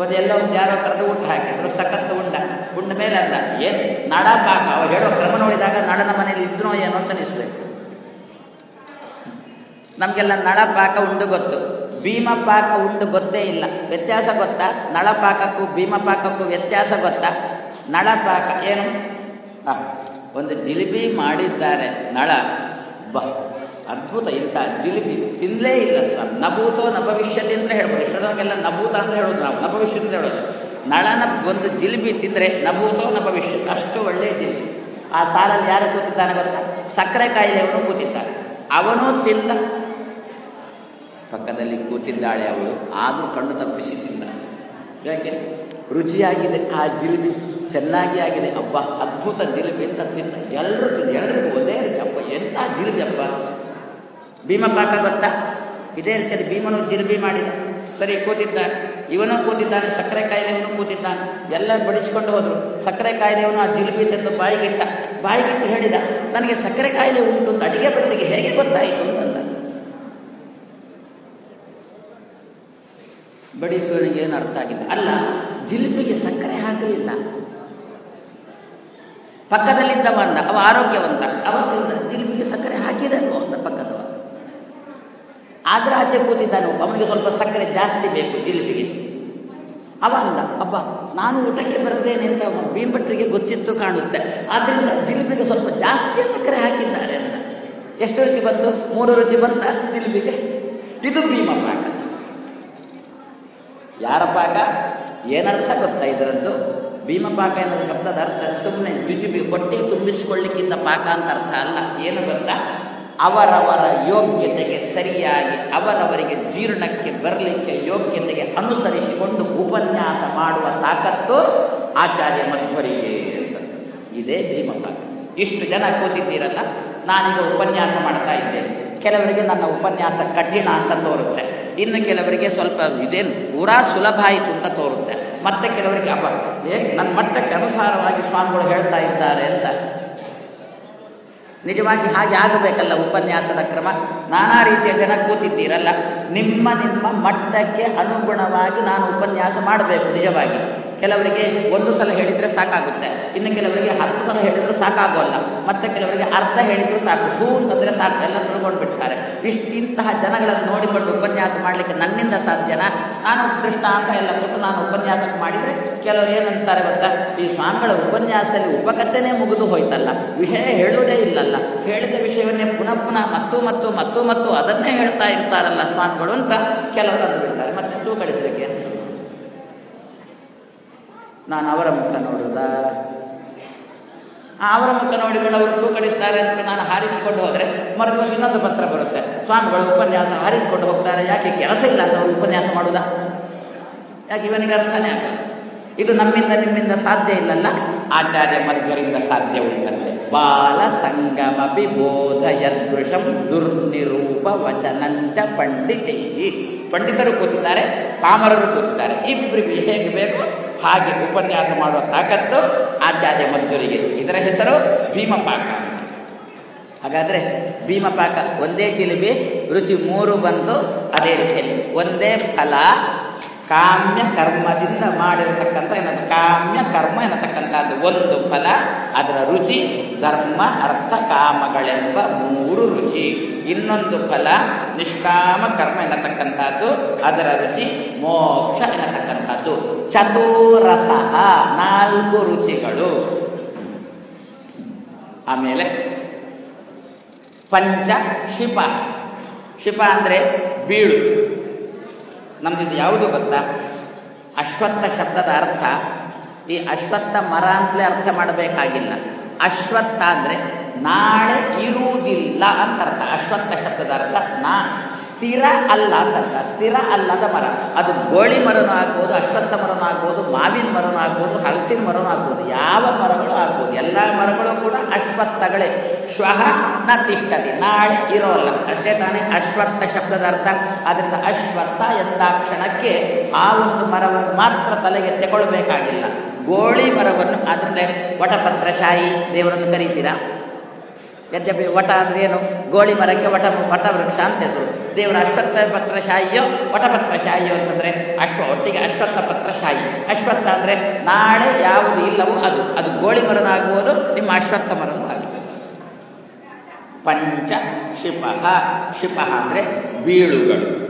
ಒಂದು ಒಂದು ಯಾರೋ ಕರೆದು ಊಟ ಹಾಕಿದ್ರು ಸಖತ್ತು ಉಂಡ. ಉಂಡ ಮೇಲೆ ಅಲ್ಲ ಏನು ನಳಪಾಕ. ಅವ್ರು ಹೇಳೋ ಕ್ರಮ ನೋಡಿದಾಗ ನಳನ ಮನೇಲಿ ಇದ್ನೋ ಏನೋ ಅಂತ ಅನಿಸ್ಬೇಕು. ನಮಗೆಲ್ಲ ನಳಪಾಕ ಉಂಡು ಗೊತ್ತು. ಭೀಮಪಾಕ ಉಂಡು ಗೊತ್ತೇ ಇಲ್ಲ. ವ್ಯತ್ಯಾಸ ಗೊತ್ತಾ? ನಳಪಾಕಕ್ಕೂ ಭೀಮಪಾಕಕ್ಕೂ ವ್ಯತ್ಯಾಸ ಗೊತ್ತಾ? ನಳಪಾಕ, ಏನು? ಒಂದು ಜಿಲಿಬಿ ಮಾಡಿದ್ದಾರೆ, ನಳ. ಬಾ ಅದ್ಭುತ ಇಂಥ ಜಿಲಿಬಿ. ತಿನ್ನಲೇ ಇಲ್ಲ ಸ್ವಾಮಿ. ನಭೂತೋ ನಭವಿಷ್ಯತಿ ಭವಿಷ್ಯತಿ ಅಂತ ಹೇಳ್ಬೋದು. ಇಷ್ಟದವರಿಗೆಲ್ಲ ನಭೂತ ಅಂತ ಹೇಳೋದು ನಾವು. ನ ಭವಿಷ್ಯತ್ ಅಂತ ಹೇಳೋದು. ನಳನ ಒಂದು ಜಿಲಿಬಿ ತಿಂದರೆ ನಭೂತೋ ನಭವಿಷ್ಯ ಭವಿಷ್ಯ ಅಷ್ಟು ಒಳ್ಳೆಯ ಜಿಲಿಬಿ. ಆ ಸಾಲಲ್ಲಿ ಯಾರು ಕೂತಿದ್ದಾನೆ ಗೊತ್ತಾ? ಸಕ್ಕರೆ ಕಾಯಿಲೆಯವನು ಕೂತಿದ್ದಾನೆ. ಅವನೂ ತಿಂದ. ಪಕ್ಕದಲ್ಲಿ ಕೂತಿದ್ದಾಳೆ ಅವಳು. ಆದರೂ ಕಣ್ಣು ತಪ್ಪಿಸಿ ತಿಂದ. ಯಾಕೆ? ರುಚಿಯಾಗಿದೆ. ಆ ಜಿಲಿಬಿ ಚೆನ್ನಾಗಿ ಆಗಿದೆ. ಅಬ್ಬ, ಅದ್ಭುತ ಜಿಲಿಬಿ ಅಂತ ತಿಂದ. ಎಲ್ಲರೂ ಎಲ್ಲರಿಗೂ ಒಂದೇ ರೀತಿ ಅಬ್ಬ, ಎಂಥ ಜಿಲಿಬಿ ಅಬ್ಬ. ಭೀಮ ಪಾಕ ಗೊತ್ತಾ? ಇದೇ ರೀತಿಯಲ್ಲಿ ಭೀಮನು ಜಿಲ್ಬಿ ಮಾಡಿದ. ಸರಿ ಕೂತಿದ್ದ ಇವನು ಕೂತಿದ್ದಾನೆ, ಸಕ್ಕರೆ ಕಾಯಿಲೆಯವನು ಕೂತಿದ್ದಾನೆ. ಎಲ್ಲ ಬಡಿಸಿಕೊಂಡು ಹೋದರು. ಸಕ್ಕರೆ ಕಾಯಿಲೆಯವನು ಆ ಜಿಲ್ಬಿ ತಂದು ಬಾಯಿಗಿಟ್ಟ. ಬಾಯಿಗಿಟ್ಟು ಹೇಳಿದ, ನನಗೆ ಸಕ್ಕರೆ ಕಾಯಿಲೆ ಉಂಟು ಅಂತ ಅಡಿಗೆ ಭಟ್ಟಿಗೆ ಹೇಗೆ ಗೊತ್ತಾಯಿತು? ಅಂತಂದ. ಬಡಿಸುವನಿಗೆ ಏನು ಅರ್ಥ ಆಗಿಲ್ಲ. ಅಲ್ಲ, ಜಿಲ್ಬಿಗೆ ಸಕ್ಕರೆ ಹಾಕಲಿಲ್ಲ. ಪಕ್ಕದಲ್ಲಿದ್ದವ ಅಂದ ಅವ ಆರೋಗ್ಯವಂತ. ಅವತ್ತಿಂದ ಜಿಲ್ಬಿಗೆ ಸಕ್ಕರೆ ಹಾಕಿದನು ಅಂತ ಪಕ್ಕದವ ಆದ್ರೆ ಆಚೆ ಕೂತಿದ್ದಾನೆ ಅವನಿಗೆ ಸ್ವಲ್ಪ ಸಕ್ಕರೆ ಜಾಸ್ತಿ ಬೇಕು ಜಿಲ್ಬಿಗೆ ಅವ ಅಂದ ಅಬ್ಬ, ನಾನು ಊಟಕ್ಕೆ ಬರ್ತೇನೆ ಅಂತ ಭೀಮಭಟ್ರಿಗೆ ಗೊತ್ತಿತ್ತು ಕಾಣುತ್ತೆ. ಆದ್ರಿಂದ ಜಿಲ್ಬಿಗೆ ಸ್ವಲ್ಪ ಜಾಸ್ತಿ ಸಕ್ಕರೆ ಹಾಕಿದ್ದಾರೆ ಅಂತ. ಎಷ್ಟು ರುಚಿ ಬಂತು? ಮೂರು ರುಚಿ ಬಂತ ಜಿಲ್ಬಿಗೆ. ಇದು ಭೀಮ ಪಾಕ. ಯಾರ ಪಾಕ? ಏನರ್ಥ ಗೊತ್ತಾ ಇದರದ್ದು? ಭೀಮಪಾಕ ಎನ್ನುವ ಶಬ್ದದ ಅರ್ಥ ಸುಮ್ಮನೆ ಜುಜುಬಿ, ಹೊಟ್ಟೆ ತುಂಬಿಸಿಕೊಳ್ಳಿಕ್ಕಿಂತ ಪಾಕ ಅಂತ ಅರ್ಥ ಅಲ್ಲ. ಏನು ಗೊತ್ತಾ? ಅವರವರ ಯೋಗ್ಯತೆಗೆ ಸರಿಯಾಗಿ, ಅವರವರಿಗೆ ಜೀರ್ಣಕ್ಕೆ ಬರಲಿಕ್ಕೆ ಯೋಗ್ಯತೆಗೆ ಅನುಸರಿಸಿಕೊಂಡು ಉಪನ್ಯಾಸ ಮಾಡುವ ತಾಕತ್ತು ಆಚಾರ್ಯ ಮಧ್ವರಿಗೆ ಅಂತ ಇದೇ ಭೀಮಪ್ಪ ಇಷ್ಟು ಜನ ಕೂತಿದ್ದೀರಲ್ಲ, ನಾನೀಗ ಉಪನ್ಯಾಸ ಮಾಡ್ತಾ ಇದ್ದೇನೆ. ಕೆಲವರಿಗೆ ನನ್ನ ಉಪನ್ಯಾಸ ಕಠಿಣ ಅಂತ ತೋರುತ್ತೆ. ಇನ್ನು ಕೆಲವರಿಗೆ ಸ್ವಲ್ಪ ಇದೇನು ಪೂರಾ ಸುಲಭ ಆಯಿತು ಅಂತ ತೋರುತ್ತೆ. ಮತ್ತೆ ಕೆಲವರಿಗೆ ಅಪ್ಪ ಏ ನನ್ನ ಮಟ್ಟಕ್ಕೆ ಅನುಸಾರವಾಗಿ ಸ್ವಾಮಿಗಳು ಹೇಳ್ತಾ ಇದ್ದಾರೆ ಅಂತ ನಿಜವಾಗಿ ಹಾಗೆ ಆಗಬೇಕಲ್ಲ ಉಪನ್ಯಾಸದ ಕ್ರಮ? ನಾನಾ ರೀತಿಯ ಜನ ಕೂತಿದ್ದೀರಲ್ಲ, ನಿಮ್ಮ ನಿಮ್ಮ ಮಟ್ಟಕ್ಕೆ ಅನುಗುಣವಾಗಿ ನಾನು ಉಪನ್ಯಾಸ ಮಾಡಬೇಕು ನಿಜವಾಗಿ. ಕೆಲವರಿಗೆ ಒಂದು ಸಲ ಹೇಳಿದರೆ ಸಾಕಾಗುತ್ತೆ. ಇನ್ನು ಕೆಲವರಿಗೆ ಹತ್ತು ಸಲ ಹೇಳಿದರೂ ಸಾಕಾಗೋಲ್ಲ. ಮತ್ತೆ ಕೆಲವರಿಗೆ ಅರ್ಧ ಹೇಳಿದರೂ ಸಾಕು. ಸೂ ಅಂತಂದ್ರೆ ಸಾಕು. ಎಲ್ಲ ತಿಳ್ಕೊಂಡು ಬಿಡ್ತಾರೆ ಇಷ್ಟು ಇಂತಹ ಜನಗಳನ್ನು ನೋಡಿಕೊಂಡು ಉಪನ್ಯಾಸ ಮಾಡಲಿಕ್ಕೆ ನನ್ನಿಂದ ಸಾಧ್ಯನಾ? ನಾನು ಅಂತ ಎಲ್ಲ ಕೊಟ್ಟು ನಾನು ಉಪನ್ಯಾಸ ಮಾಡಿದರೆ ಕೆಲವರು ಏನಂತಾರೆ ಗೊತ್ತಾ? ಈ ಸ್ವಾಮಿಗಳ ಉಪನ್ಯಾಸದಲ್ಲಿ ಉಪಕಥೆನೇ ಮುಗಿದು ಹೋಯ್ತಲ್ಲ. ವಿಷಯ ಹೇಳುವುದೇ ಇಲ್ಲಲ್ಲ. ಹೇಳಿದ ವಿಷಯವನ್ನೇ ಪುನಃ ಪುನಃ ಮತ್ತು ಮತ್ತು ಮತ್ತು ಮತ್ತು ಅದನ್ನೇ ಹೇಳ್ತಾ ಇರ್ತಾರಲ್ಲ ಸ್ವಾಮಿಗಳು ಅಂತ ಕೆಲವರು ಅಂದುಬಿಡ್ತಾರೆ. ಮತ್ತೆ ತೂಕಡಿಸಲಿಕ್ಕೆ ಅಂತ ನಾನು ಅವರ ಮುಖ ನೋಡೋದಾ? ಅವರ ಮುಖ ನೋಡಿಕೊಂಡು ಅವರು ತೂಕಡಿಸ್ತಾರೆ ಅಂತ ನಾನು ಹಾರಿಸಿಕೊಂಡು ಹೋದರೆ ಮರುದಿವಸ ಇನ್ನೊಂದು ಪತ್ರ ಬರುತ್ತೆ. ಸ್ವಾಮಿಗಳು ಉಪನ್ಯಾಸ ಹಾರಿಸಿಕೊಂಡು ಹೋಗ್ತಾರೆ. ಯಾಕೆ ಕೆಲಸ ಇಲ್ಲ ಅಂತ ಅವರು ಉಪನ್ಯಾಸ ಮಾಡುವುದಾ ಯಾಕೆ ಇವನಿಗೆ ಅರ್ಥನೇ ಆಗಲ್ಲ. ಇದು ನಮ್ಮಿಂದ ನಿಮ್ಮಿಂದ ಸಾಧ್ಯ ಇಲ್ಲಲ್ಲ? ಆಚಾರ್ಯ ಮಧ್ವರಿಂದ ಸಾಧ್ಯ ಉಂಟಂತೆ. ಬಾಲ ಸಂಗಮ ಬೋಧಯದೃಶಂ ದುರ್ನಿರೂಪ ವಚನಂಚ ಪಂಡಿತೈ ಪಂಡಿತರು ಕೂತಿದ್ದಾರೆ ಪಾಮರರು ಕೂತಿದ್ದಾರೆ ಇಬ್ಬರಿಗೆ ಹೇಗೆ ಬೇಕು? ಹಾಗೆ ಉಪನ್ಯಾಸ ಮಾಡುವ ತಾಕತ್ತು ಆಚಾರ್ಯ ಮಧ್ವರಿಗೆ ಇದರ ಹೆಸರು ಭೀಮಪಾಕ. ಹಾಗಾದರೆ ಭೀಮಪಾಕ ಒಂದೇ ಜಿಲಿಬಿ ರುಚಿ ಮೂರು ಬಂದು ಅದೇ ರೀತಿಯಲ್ಲಿ ಒಂದೇ ಫಲ ಕಾಮ್ಯ ಕರ್ಮದಿಂದ ಮಾಡಿರತಕ್ಕಂಥ ಏನಂತ ಕಾಮ್ಯ ಕರ್ಮ ಎನ್ನತಕ್ಕಂಥದ್ದು. ಒಂದು ಫಲ, ಅದರ ರುಚಿ, ಧರ್ಮ, ಅರ್ಥ, ಕಾಮಗಳೆಂಬ ಮೂರು ರುಚಿ. ಇನ್ನೊಂದು ಫಲ, ನಿಷ್ಕಾಮ ಕರ್ಮ ಎನ್ನತಕ್ಕಂಥದ್ದು, ಅದರ ರುಚಿ, ಮೋಕ್ಷ ಎನ್ನತಕ್ಕಂಥದ್ದು. ಚತುರಸ ನಾಲ್ಕು ರುಚಿಗಳು. ಆಮೇಲೆ ಪಂಚ ಶಿಪ. ಶಿಪ ಅಂದರೆ ಬೀಳು. ನಮ್ದು ಯಾವುದು ಗೊತ್ತಾ? ಅಶ್ವತ್ಥ ಶಬ್ದದ ಅರ್ಥ ಈ ಅಶ್ವತ್ಥ ಮರ ಅಂತಲೇ ಅರ್ಥ ಮಾಡಬೇಕಾಗಿಲ್ಲ. ಅಶ್ವತ್ಥ ಅಂದರೆ ನಾಳೆ ಇರುವುದಿಲ್ಲ ಅಂತ ಅರ್ಥ. ಅಶ್ವತ್ಥ ಶಬ್ದದ ಅರ್ಥ ನಾ ಸ್ಥಿರ ಅಲ್ಲ ಅಂತ ಅರ್ಥ. ಸ್ಥಿರ ಅಲ್ಲದ ಮರ. ಅದು ಗೋಳಿ ಮರನೂ ಆಗ್ಬೋದು, ಅಶ್ವತ್ಥ ಮರನೂ ಆಗ್ಬೋದು, ಮಾವಿನ ಮರನೂ ಆಗ್ಬೋದು, ಹಲಸಿನ ಮರನೂ ಆಗ್ಬೋದು. ಯಾವ ಮರಗಳು ಆಗ್ಬೋದು. ಎಲ್ಲ ಮರಗಳು ಕೂಡ ಅಶ್ವತ್ಥಗಳೇ. ಶ್ವಹ ನ ತಿಷ್ಟತಿ. ನಾಳೆ ಇರೋಲ್ಲ. ಅಷ್ಟೇ ತಾನೇ ಅಶ್ವತ್ಥ ಶಬ್ದದ ಅರ್ಥ. ಅದರಿಂದ ಅಶ್ವತ್ಥ ಎಂದಾಕ್ಷಣಕ್ಕೆ ಆ ಒಂದು ಮರವನ್ನು ಮಾತ್ರ ತಲೆಗೆ ತಗೊಳ್ಬೇಕಾಗಿಲ್ಲ. ಗೋಳಿ ಮರವನ್ನು ಅದರಲ್ಲೇ ವಟಪತ್ರಶಾಹಿ ದೇವರನ್ನು ಕರೀತೀರಾ? ಯದ್ಯಪಿ ವಟ ಅಂದ್ರೆ ಏನು? ಗೋಳಿ ಮರಕ್ಕೆ ವಟ ವಟ ವೃಕ್ಷ ಅಂತ ಹೆಸರು. ದೇವರ ಅಶ್ವತ್ಥ ಪತ್ರಶಾಹಿಯೋ ವಟಪತ್ರಶಾಹಿಯೋ ಅಂತಂದ್ರೆ ಅಶ್ವ, ಒಟ್ಟಿಗೆ ಅಶ್ವತ್ಥ ಪತ್ರಶಾಹಿ. ಅಶ್ವತ್ಥ ಅಂದ್ರೆ ನಾಳೆ ಯಾವುದು ಇಲ್ಲವೋ ಅದು. ಅದು ಗೋಳಿ ಮರನಾಗುವುದು, ನಿಮ್ಮ ಅಶ್ವತ್ಥ ಮರನೂ ಆಗಿದೆ. ಪಂಚ ಶಿಪಃ. ಶಿಪಃ ಅಂದರೆ ಬೀಳುಗಳು.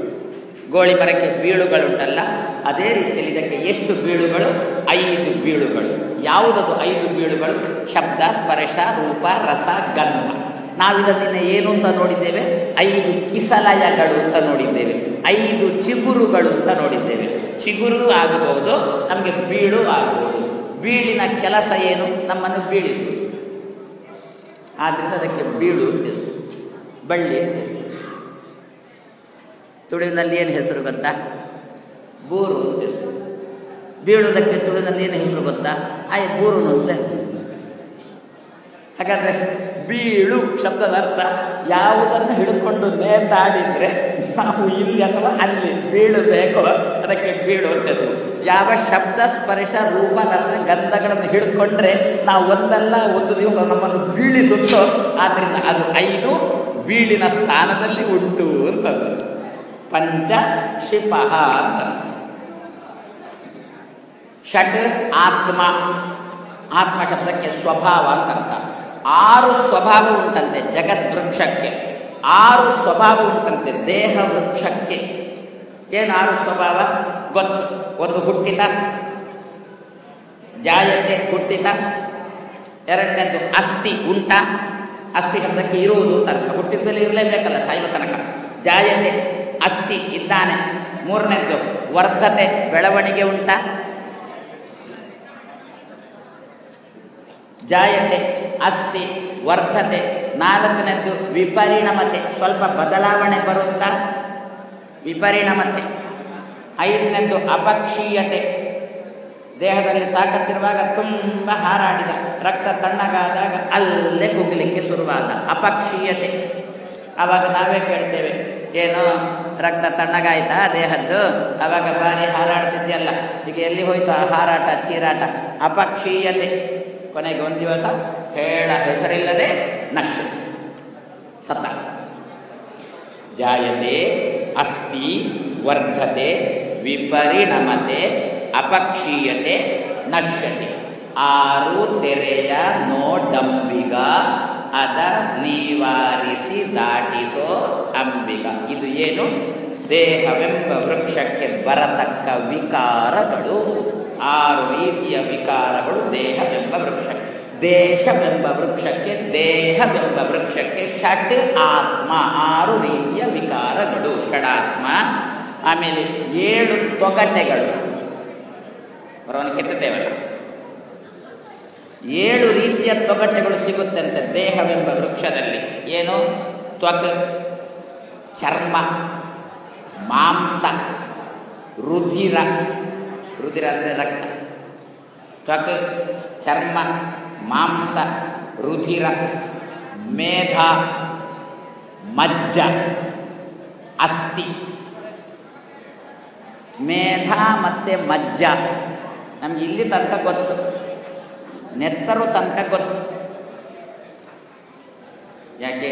ಗೋಳಿ ಮರಕ್ಕೆ ಬೀಳುಗಳುಂಟಲ್ಲ, ಅದೇ ರೀತಿಯಲ್ಲಿ ಇದಕ್ಕೆ ಎಷ್ಟು ಬೀಳುಗಳು? ಐದು ಬೀಳುಗಳು. ಯಾವುದದು ಐದು ಬೀಳುಗಳು? ಶಬ್ದ, ಸ್ಪರ್ಶ, ರೂಪ, ರಸ, ಗಂಧ. ನಾವಿದನ್ನ ಏನು ಅಂತ ನೋಡಿದ್ದೇವೆ? ಐದು ಕಿಸಲಯಗಳು ಅಂತ ನೋಡಿದ್ದೇವೆ. ಐದು ಚಿಗುರುಗಳು ಅಂತ ನೋಡಿದ್ದೇವೆ. ಚಿಗುರು ಆಗಬಹುದು, ನಮಗೆ ಬೀಳು ಆಗಬಹುದು. ಬೀಳಿನ ಕೆಲಸ ಏನು? ನಮ್ಮನ್ನು ಬೀಳಿಸುವುದು ಆದ್ದರಿಂದ ಅದಕ್ಕೆ ಬೀಳು ಅಂತ ಬಳ್ಳಿ ಅಂತ ತುಳುವಿನಲ್ಲಿ ಏನು ಹೆಸರು ಗೊತ್ತಾ? ಬೂರು ಅಂತ ಹೆಸರು. ಬೀಳುವುದಕ್ಕೆ ತುಳುವಿನಲ್ಲಿ ಏನು ಹೆಸರು ಗೊತ್ತಾ? ಆಯ್, ಬೂರು ಅಂತ ಹಾಗಾದ್ರೆ ಬೀಳು ಶಬ್ದದ ಅರ್ಥ ಯಾವುದನ್ನು ಹಿಡ್ಕೊಂಡು ನೇತಾಡಿದ್ರೆ ನಾವು ಇಲ್ಲಿ ಅಥವಾ ಅಲ್ಲಿ ಬೀಳಬೇಕೋ. ಅದಕ್ಕೆ ಬೀಳು ಅಂತ ಹೆಸರು. ಯಾವ ಶಬ್ದ, ಸ್ಪರ್ಶ, ರೂಪ ರಸ ಗಂಧಗಳನ್ನು ಹಿಡ್ಕೊಂಡ್ರೆ ನಾವು ಒಂದಲ್ಲ, ಒಂದು ದಿವಸ ನಮ್ಮನ್ನು ಬೀಳಿಸುತ್ತೋ ಆದ್ದರಿಂದ ಅದು ಐದು ಬೀಳಿನ ಸ್ಥಾನದಲ್ಲಿ ಉಂಟು ಅಂತಂದ್ರು. ಪಂಚ ಕ್ಷಿಪ ಅಂತ. ಷಟ್ ಆತ್ಮ ಆತ್ಮ ಶಬ್ದಕ್ಕೆ ಸ್ವಭಾವ ಅಂತ ಅರ್ಥ. ಆರು ಸ್ವಭಾವ ಉಂಟಂತೆ ಜಗದ್ವೃಕ್ಷಕ್ಕೆ. ಆರು ಸ್ವಭಾವ ಉಂಟಂತೆ ದೇಹ ವೃಕ್ಷಕ್ಕೆ ಏನು ಆರು ಸ್ವಭಾವ? ಗೊತ್ತು. ಒಂದು ಹುಟ್ಟಿತ ಜಾಯತೆ ಹುಟ್ಟಿತ ಎರಡನೇದು ಅಸ್ಥಿ ಉಂಟ. ಅಸ್ಥಿ ಶಬ್ದಕ್ಕೆ ಇರುವುದು ಅಂತ ಅರ್ಥ. ಹುಟ್ಟಿದ ಇರಲೇಬೇಕಲ್ಲ ಸಾಯುವ ತನಕ. ಜಾಯತೆ ಅಸ್ಥಿ ಇದ್ದಾನೆ. ಮೂರನೇದ್ದು, ವರ್ಧತೆ, ಬೆಳವಣಿಗೆ ಉಂಟ? ಜಾಯತೆ, ಅಸ್ಥಿ, ವರ್ಧತೆ. ನಾಲ್ಕನೇದ್ದು, ವಿಪರಿಣಮತೆ. ಸ್ವಲ್ಪ ಬದಲಾವಣೆ ಬರುತ್ತಾ? ವಿಪರಿಣಮತೆ. ಐದನೇದ್ದು, ಅಪಕ್ಷೀಯತೆ. ದೇಹದಲ್ಲಿ ತಾಕತ್ತಿರುವಾಗ ತುಂಬ ಹಾರಾಡಿದ. ರಕ್ತ ತಣ್ಣಗಾದಾಗ ಅಲ್ಲೇ ಕುಗ್ಲಿಕ್ಕೆ ಶುರುವಾದ. ಅಪಕ್ಷೀಯತೆ. ಆವಾಗ ನಾವೇ ಕೇಳ್ತೇವೆ, ಏನು ರಕ್ತ ತಣ್ಣಗಾಯ್ತಾ ದೇಹದ್ದು? ಅವಾಗ ಬಾರಿ ಹಾರಾಡ್ತಿದ್ಯಲ್ಲ. ಈಗ ಎಲ್ಲಿ ಹೋಯ್ತು ಆ ಹಾರಾಟ, ಚೀರಾಟ? ಅಪಕ್ಷೀಯತೆ. ಕೊನೆಗೆ ಒಂದು ದಿವಸ ಹೇಳ ಹೆಸರಿಲ್ಲದೆ ನಶ ಸತ ಜಾಯತೆ, ಅಸ್ತಿ, ವರ್ಧತೆ, ವಿಪರಿಣಮತೆ, ಅಪಕ್ಷೀಯತೆ, ನಶ್ಯತೆ. ಆರು ತೆರೆಯ ನೋಡಂಬಿಗ ಅದ ನಿವಾರಿಸಿ ದಾಟಿಸೋ ಅಂಬಿಕ ಇದು ಏನು? ದೇಹವೆಂಬ ವೃಕ್ಷಕ್ಕೆ ಬರತಕ್ಕ ವಿಕಾರಗಳು. ಆರು ರೀತಿಯ ವಿಕಾರಗಳು ದೇಹವೆಂಬ ವೃಕ್ಷ ದೇಶವೆಂಬ ವೃಕ್ಷಕ್ಕೆ, ದೇಹವೆಂಬ ವೃಕ್ಷಕ್ಕೆ ಷಡ್ ಆತ್ಮ. ಆರು ರೀತಿಯ ವಿಕಾರಗಳು. ಷಡಾತ್ಮ ಆಮೇಲೆ ಏಳು ತೊಗಟೆಗಳು. ಅವರವನ್ನು ಕೆತ್ತುತ್ತೇವಲ್ಲ? ಏಳು ರೀತಿಯ ತೊಗಟೆಗಳು ಸಿಗುತ್ತಂತೆ ದೇಹವೆಂಬ ವೃಕ್ಷದಲ್ಲಿ. ಏನು? ತ್ವಕ್, ಚರ್ಮ, ಮಾಂಸ, ರುಧಿರ. ರುಧಿರ ಅಂದರೆ ರಕ್ತ. ತ್ವಕ್, ಚರ್ಮ, ಮಾಂಸ, ರುಧಿರ, ಮೇಧ, ಮಜ್ಜ, ಅಸ್ಥಿ. ಮೇಧ ಮತ್ತು ಮಜ್ಜ ನಮ್ಗೆ ಇಲ್ಲಿ ತನಕ ಗೊತ್ತು. ನೆತ್ತರು ತನಕ ಗೊತ್ತು. ಯಾಕೆ?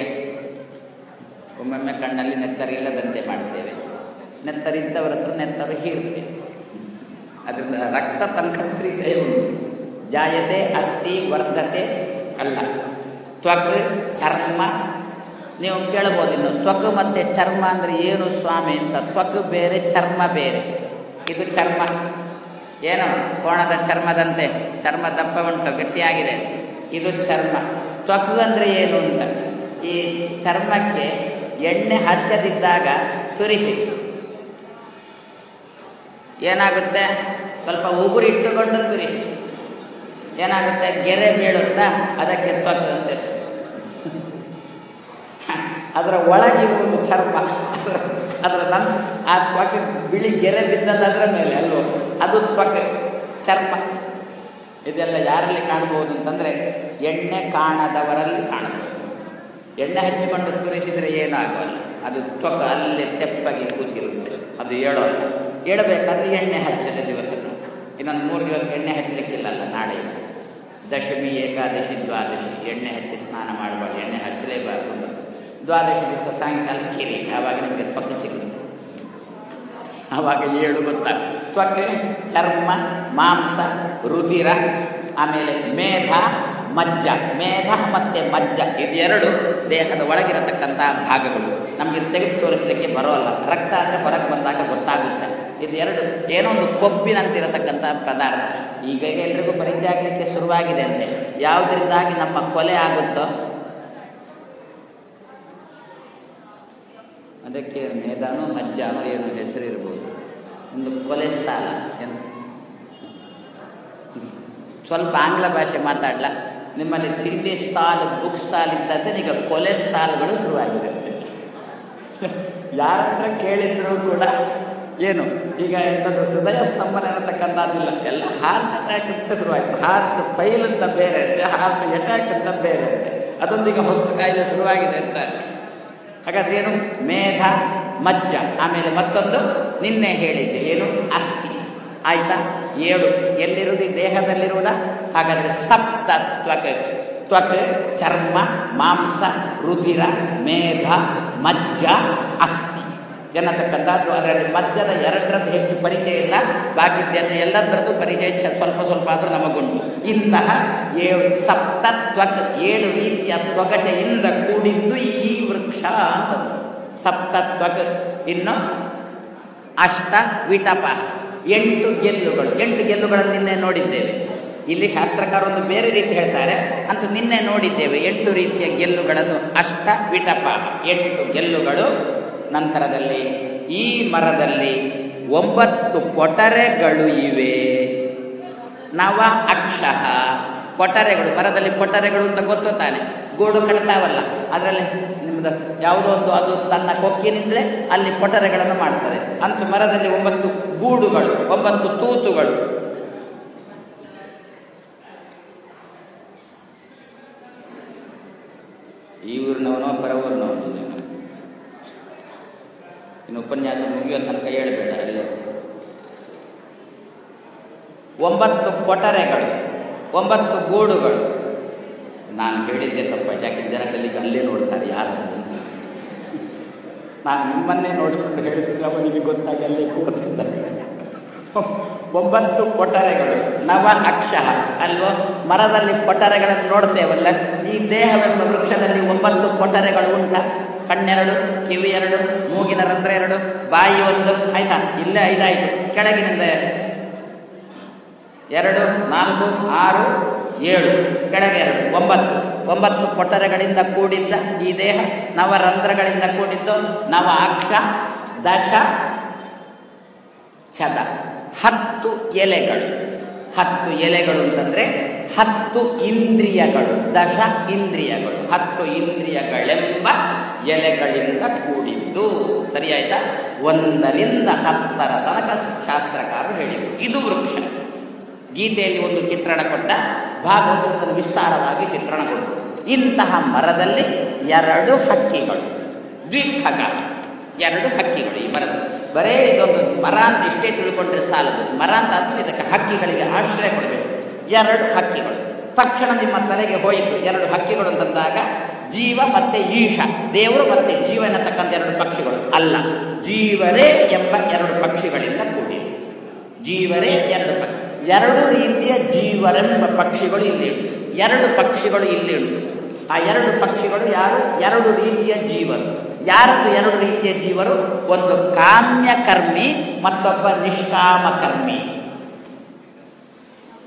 ಒಮ್ಮೊಮ್ಮೆ ಕಣ್ಣಲ್ಲಿ ನೆತ್ತರಿಲ್ಲದಂತೆ ಮಾಡ್ತೇವೆ. ನೆತ್ತರಿದ್ದವರ ಹತ್ರ ನೆತ್ತರು ಹೀರ್ತೇವೆ ಅದರಿಂದ ರಕ್ತ ತನಕ ಪರಿಚಯ ಉಂಟು. ಜಾಯತೆ, ಅಸ್ಥಿ, ವರ್ಧತೆ ಅಲ್ಲ. ತ್ವಕ್, ಚರ್ಮ. ನೀವು ಕೇಳ್ಬೋದು ಇನ್ನು. ತ್ವಕ್ ಮತ್ತು ಚರ್ಮ ಅಂದರೆ ಏನು ಸ್ವಾಮಿ ಅಂತ. ತ್ವಕ್ ಬೇರೆ, ಚರ್ಮ ಬೇರೆ. ಇದು ಚರ್ಮ. ಏನು? ಕೋಣದ ಚರ್ಮದಂತೆ. ಚರ್ಮ ದಪ್ಪ ಉಂಟು ಗಟ್ಟಿಯಾಗಿದೆ. ಇದು ಚರ್ಮ. ತ್ವಕ್ ಅಂದರೆ ಏನು ಅಂತ? ಈ ಚರ್ಮಕ್ಕೆ ಎಣ್ಣೆ ಹಚ್ಚದಿದ್ದಾಗ ತುರಿಸಿ. ಏನಾಗುತ್ತೆ? ಸ್ವಲ್ಪ ಉಗುರಿಟ್ಟುಕೊಂಡು ತುರಿಸಿ. ಏನಾಗುತ್ತೆ? ಗೆರೆ ಬೀಳುತ್ತಾ? ಅದಕ್ಕೆ ತ್ವಕ್ ಅಂತ. ಅದರ ಒಳಗಿರುವುದು ಚರ್ಮ. ಅದರ ಅದರ ನನ್ ಆ ತ್ವಕ ಬಿಳಿ ಗೆರೆ ಬಿದ್ದದರ ಮೇಲೆ ಅಲ್ಲೋ ಅದು ತ್ವಕ, ಚರ್ಮ. ಇದೆಲ್ಲ ಯಾರಲ್ಲಿ ಕಾಣಬಹುದು ಅಂತಂದರೆ ಎಣ್ಣೆ ಕಾಣದವರಲ್ಲಿ ಕಾಣಬಹುದು. ಎಣ್ಣೆ ಹಚ್ಚಿಕೊಂಡು ತುರಿಸಿದರೆ ಏನಾಗೋಲ್ಲ. ಅದು ತ್ವಕ ಅಲ್ಲೇ ತೆಪ್ಪಗೆ ಕೂತಿರುತ್ತೆ. ಅದು ಹೇಳೋಲ್ಲ ಹೇಳಬೇಕಾದ್ರೆ ಎಣ್ಣೆ ಹಚ್ಚದ ದಿವಸ ಇನ್ನೊಂದು ಮೂರು ದಿವಸ ಎಣ್ಣೆ ಹಚ್ಚಲಿಕ್ಕಿಲ್ಲಲ್ಲ ನಾಳೆ. ದಶಮಿ, ಏಕಾದಶಿ, ದ್ವಾದಶಿ, ಎಣ್ಣೆ ಹಚ್ಚಿ ಸ್ನಾನ ಮಾಡಬಾರ್ದು ಎಣ್ಣೆ ಹಚ್ಚಲೇಬಾರ್ದು ದ್ವಾದಶಿ ದಿವಸ ಸಾಯಂಕಾಲ ಕಿರಿ ಆವಾಗ ನಿಮಗೆ ತ್ವಕ್ ಸಿಗುತ್ತೆ. ಆವಾಗ ಏಳು ಗೊತ್ತ? ತ್ವಕ್ಕೆ, ಚರ್ಮ, ಮಾಂಸ, ರುಧಿರ, ಆಮೇಲೆ ಮೇಧ, ಮಜ್ಜ. ಮೇಧ ಮತ್ತು ಮಜ್ಜ ಇದೆರಡು ದೇಹದ ಒಳಗಿರತಕ್ಕಂಥ ಭಾಗಗಳು. ನಮಗೆ ತೆಗೆದು ತೋರಿಸಲಿಕ್ಕೆ ಬರೋಲ್ಲ. ರಕ್ತ ಆದರೆ ಹೊರಗೆ ಬಂದಾಗ ಗೊತ್ತಾಗುತ್ತೆ. ಇದು ಎರಡು ಏನೋ ಒಂದು ಕೊಬ್ಬಿನಂತಿರತಕ್ಕಂಥ ಪದಾರ್ಥ. ಈಗ ಎಲ್ರಿಗೂ ಪರಿಚಯ ಆಗಲಿಕ್ಕೆ ಶುರುವಾಗಿದೆ ಅಂತೆ. ಯಾವುದರಿಂದಾಗಿ ನಮ್ಮ ಕೊಲೆ ಆಗುತ್ತೋ ಅದಕ್ಕೆ ಮೇದಾನು ಮಜ್ಜಾನು ಏನು ಹೆಸರಿರ್ಬೋದು. ಒಂದು ಕೊಲೆಸ್ಟಾಲ ಏನು? ಸ್ವಲ್ಪ ಆಂಗ್ಲ ಭಾಷೆ ಮಾತಾಡಲ? ನಿಮ್ಮಲ್ಲಿ ತಿಂಡಿ ಸ್ಟಾಲ್, ಬುಕ್ ಸ್ಟಾಲ್ ಇದ್ದಂತೆ ಈಗ ಕೊಲೆಸ್ಟಾಲ್ಗಳು ಶುರುವಾಗಿದೆ. ಯಾರ ಹತ್ರ ಕೇಳಿದ್ರು ಕೂಡ ಏನು? ಈಗ ಎಂಥದ್ದು ಹೃದಯ ಸ್ತಂಭನ ಇರತಕ್ಕಂಥದ್ದಿಲ್ಲ ಎಲ್ಲ ಹಾರ್ಟ್ ಅಟ್ಯಾಕ್ ಅಂತ ಶುರುವಾಯಿತು. ಹಾರ್ಟ್ ಫೈಲ್ ಅಂತ ಬೇರೆ ಇರುತ್ತೆ ಹಾರ್ಟ್ ಅಟ್ಯಾಕ್ ಅಂತ ಬೇರೆ ಇರುತ್ತೆ ಅದೊಂದೀಗ ಹೊಸ ಕಾಯಿಲೆ ಶುರುವಾಗಿದೆ ಅಂತ. ಹಾಗಾದ್ರೆ ಏನು? ಮೇಧ, ಮಜ್ಜ. ಆಮೇಲೆ ಮತ್ತೊಂದು, ನಿನ್ನೆ ಹೇಳಿದ್ದೆ. ಏನು? ಅಸ್ಥಿ. ಆಯ್ತಾ? ಏಳು. ಎಲ್ಲಿರುವುದು? ದೇಹದಲ್ಲಿರುವುದ? ಹಾಗಾದ್ರೆ ಸಪ್ತ ತ್ವಕ್. ತ್ವಕ್, ಚರ್ಮ, ಮಾಂಸ, ರುಧಿರ, ಮೇಧ, ಮಜ್ಜ, ಅಸ್ಥಿ. ಎನ್ನತಕ್ಕಂಥದ್ದು. ಅದರಲ್ಲಿ ಮಧ್ಯದ ಎರಡರದ್ದು ಹೆಚ್ಚು ಪರಿಚಯ ಇಲ್ಲ. ಬಾಕಿದ್ದನ್ನು ಎಲ್ಲದರದ್ದು ಪರಿಚಯ ಸ್ವಲ್ಪ ಸ್ವಲ್ಪ ಆದರೂ ನಮಗುಂಟು. ಇಂತಹ ಏಳು ಸಪ್ತ ತ್ವಕ್ ಏಳು ರೀತಿಯ ತ್ವಗಟೆಯಿಂದ ಕೂಡಿದ್ದು ಈ ವೃಕ್ಷ ಅಂತ ಸಪ್ತ ತ್ವಕ್ ಇನ್ನು ಅಷ್ಟ ವಿಟಪ. ಎಂಟು ಗೆಲ್ಲುಗಳು. ಎಂಟು ಗೆಲ್ಲುಗಳನ್ನು ನಿನ್ನೆ ನೋಡಿದ್ದೇವೆ. ಇಲ್ಲಿ ಶಾಸ್ತ್ರಕಾರೊಂದು ಬೇರೆ ರೀತಿ ಹೇಳ್ತಾರೆ. ಅಂತ ನಿನ್ನೆ ನೋಡಿದ್ದೇವೆ. ಎಂಟು ರೀತಿಯ ಗೆಲ್ಲುಗಳನ್ನು ಅಷ್ಟ ವಿಟಪ. ಎಂಟು ಗೆಲ್ಲುಗಳು ನಂತರದಲ್ಲಿ ಈ ಮರದಲ್ಲಿ ಒಂಬತ್ತು ಕೊಟರೆಗಳು ಇವೆ. ನವ ಅಕ್ಷಃ. ಕೊಟರೆಗಳು ಮರದಲ್ಲಿ ಕೊಟರೆಗಳು ಅಂತ ಗೊತ್ತು ತಾನೆ? ಗೂಡು ಕಟ್ತಾವಲ್ಲ, ಅದರಲ್ಲಿ ನಿಮ್ಮದು ಯಾವುದೋ ಒಂದು, ಅದು ತನ್ನ ಕೊಕ್ಕಿನಿಂದಲೇ ಅಲ್ಲಿ ಕೊಟರೆಗಳನ್ನು ಮಾಡ್ತದೆ. ಅಂತ ಮರದಲ್ಲಿ ಒಂಬತ್ತು ಗೂಡುಗಳು, ಒಂಬತ್ತು ತೂತುಗಳು. ಈ ಊರಿನವನೋ ಪರ ಊರಿನವನು. ಇನ್ನು ಉಪನ್ಯಾಸ ಮುಗಿಯೋ ತನಕ ಹೇಳಬೇಡ ಅಲ್ಲಿ ಒಂಬತ್ತು ಕೊಟರೆಗಳು ಒಂಬತ್ತು ಗೂಡುಗಳು. ನಾನು ಹೇಳಿದ್ದೆ ತಪ್ಪ, ಯಾಕೆ ಜನಗಳಲ್ಲಿ ಅಲ್ಲೇ ನೋಡ್ತಾರೆ ಯಾರು? ನಾನು ನಿಮ್ಮನ್ನೇ ನೋಡಿಕೊಂಡು ಹೇಳಿದ್ರೆ ಅವನಿಗೆ ಗೊತ್ತಾಗಿ ಅಲ್ಲೇ ಕೂರಿಸಿದ್ದಾರೆ ಒಂಬತ್ತು ಕೊಟರೆಗಳು ನವ ಅಕ್ಷ ಅಲ್ವೋ? ಮರದಲ್ಲಿ ಕೊಟರೆಗಳನ್ನು ನೋಡ್ತೇವಲ್ಲ, ಈ ದೇಹವೆಂಬ ವೃಕ್ಷದಲ್ಲಿ ಒಂಬತ್ತು ಕೊಟರೆಗಳು ಉಂಟ? ಕಣ್ಣೆರಡು, ಕಿವಿ ಎರಡು, ಮೂಗಿನ ರಂಧ್ರ ಎರಡು, ಬಾಯಿ ಒಂದು. ಆಯ್ತಾ? ಇಲ್ಲೇ ಐದಾಯ್ತು. ಕೆಳಗಿನಿಂದ ಎರಡು, ನಾಲ್ಕು, ಆರು, ಏಳು. ಕೆಳಗೆ ಎರಡು, ಒಂಬತ್ತು. ಒಂಬತ್ತು ಕೊಟ್ಟರೆಗಳಿಂದ ಕೂಡಿದ್ದ ಈ ದೇಹ, ನವರಂಧ್ರಗಳಿಂದ ಕೂಡಿದ್ದು ನವ ಅಕ್ಷ, ದಶ, ಛದ. ಹತ್ತು ಎಲೆಗಳು. ಹತ್ತು ಎಲೆಗಳು ಅಂತಂದ್ರೆ ಹತ್ತು ಇಂದ್ರಿಯಗಳು, ದಶ ಇಂದ್ರಿಯಗಳು. ಹತ್ತು ಇಂದ್ರಿಯಗಳೆಂಬ ಎಲೆಗಳಿಂದ ಕೂಡಿದ್ದು. ಸರಿಯಾಯ್ತಾ? ಒಂದರಿಂದ ಹತ್ತರ ತನಕ ಶಾಸ್ತ್ರಕಾರರು ಹೇಳಿದರು. ಇದು ವೃಕ್ಷ. ಗೀತೆಯಲ್ಲಿ ಒಂದು ಚಿತ್ರಣ ಕೊಟ್ಟ ಭಾಗವತದಲ್ಲಿ ವಿಸ್ತಾರವಾಗಿ ಚಿತ್ರಣ ಕೊಟ್ಟರು ಇಂತಹ ಮರದಲ್ಲಿ ಎರಡು ಹಕ್ಕಿಗಳು. ದ್ವಿಖಗ. ಎರಡು ಹಕ್ಕಿಗಳು. ಈ ಮರದ ಬರೇ ಇದೊಂದು ಮರ ಅಂತ ಇಷ್ಟೇ ತಿಳ್ಕೊಂಡ್ರೆ ಸಾಲದು. ಮರ ಅಂತ ಆದ್ಮೇಲೆ ಇದಕ್ಕೆ ಹಕ್ಕಿಗಳಿಗೆ ಆಶ್ರಯ ಕೊಡಬೇಕು. ಎರಡು ಹಕ್ಕಿಗಳು. ತಕ್ಷಣ ನಿಮ್ಮ ತಲೆಗೆ ಹೋಯಿತು. ಎರಡು ಹಕ್ಕಿಗಳು ಅಂತಂದಾಗ ಜೀವ ಮತ್ತೆ ಈಶ. ದೇವರು ಮತ್ತೆ ಜೀವ ಎನ್ನತಕ್ಕಂಥ ಎರಡು ಪಕ್ಷಿಗಳು. ಅಲ್ಲ, ಜೀವರೇ ಎಂಬ ಎರಡು ಪಕ್ಷಿಗಳಿಂದ ಕೂಡಿದೆ. ಜೀವರೇ ಎರಡು ಪಕ್ಷಿ ಎರಡು ರೀತಿಯ ಜೀವರೆಂಬ ಪಕ್ಷಿಗಳು ಇಲ್ಲಿ ಉಂಟು. ಎರಡು ಪಕ್ಷಿಗಳು ಇಲ್ಲಿ ಉಂಟು. ಆ ಎರಡು ಪಕ್ಷಿಗಳು ಯಾರು? ಎರಡು ರೀತಿಯ ಜೀವರು. ಯಾರದು ಎರಡು ರೀತಿಯ ಜೀವರು? ಒಂದು ಕಾಮ್ಯ ಕರ್ಮಿ ಮತ್ತೊಬ್ಬ ನಿಷ್ಕಾಮ ಕರ್ಮಿ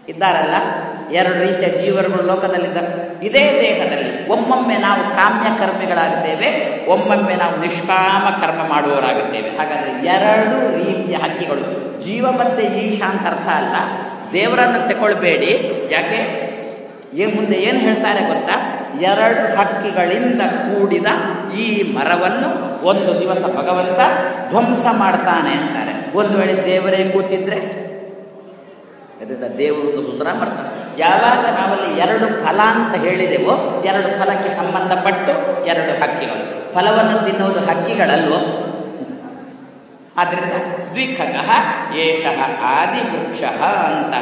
ಇದ್ದಾರಲ್ಲ? ಎರಡು ರೀತಿಯ ಜೀವರುಗಳು ಲೋಕದಲ್ಲಿದ್ದಾರೆ ಇದೇ ದೇಹದಲ್ಲಿ ಒಮ್ಮೊಮ್ಮೆ ನಾವು ಕಾಮ್ಯ ಕರ್ಮಿಗಳಾಗುತ್ತೇವೆ ಒಮ್ಮೊಮ್ಮೆ ನಾವು ನಿಷ್ಕಾಮ ಕರ್ಮ ಮಾಡುವವರಾಗುತ್ತೇವೆ. ಹಾಗಾದರೆ ಎರಡು ರೀತಿಯ ಹಕ್ಕಿಗಳು. ಜೀವ ಮತ್ತೆ ಈಶ ಅಂತ ಅರ್ಥ ಅಲ್ಲ. ದೇವರನ್ನು ತಗೊಳ್ಬೇಡಿ. ಯಾಕೆ? ಏ ಮುಂದೆ ಏನು ಹೇಳ್ತಾರೆ ಗೊತ್ತಾ? ಎರಡು ಹಕ್ಕಿಗಳಿಂದ ಕೂಡಿದ ಈ ಮರವನ್ನು ಒಂದು ದಿವಸ ಭಗವಂತ ಧ್ವಂಸ ಮಾಡ್ತಾನೆ ಅಂತಾರೆ. ಒಂದು ವೇಳೆ ದೇವರೇ ಕೂತಿದ್ರೆ ಅದರಿಂದ ದೇವರದ್ದು ಉತ್ತರ ಮಾಡ್ತಾರೆ ಯಾವಾಗ ನಾವಲ್ಲಿ ಎರಡು ಫಲ ಅಂತ ಹೇಳಿದೆವೋ, ಎರಡು ಫಲಕ್ಕೆ ಸಂಬಂಧಪಟ್ಟು ಎರಡು ಹಕ್ಕಿಗಳು. ಫಲವನ್ನು ತಿನ್ನುವುದು ಹಕ್ಕಿಗಳಲ್ವೋ? ಆದ್ದರಿಂದ ದ್ವಿಖಗ ಏಷ ಆದಿ ವೃಕ್ಷ ಅಂತ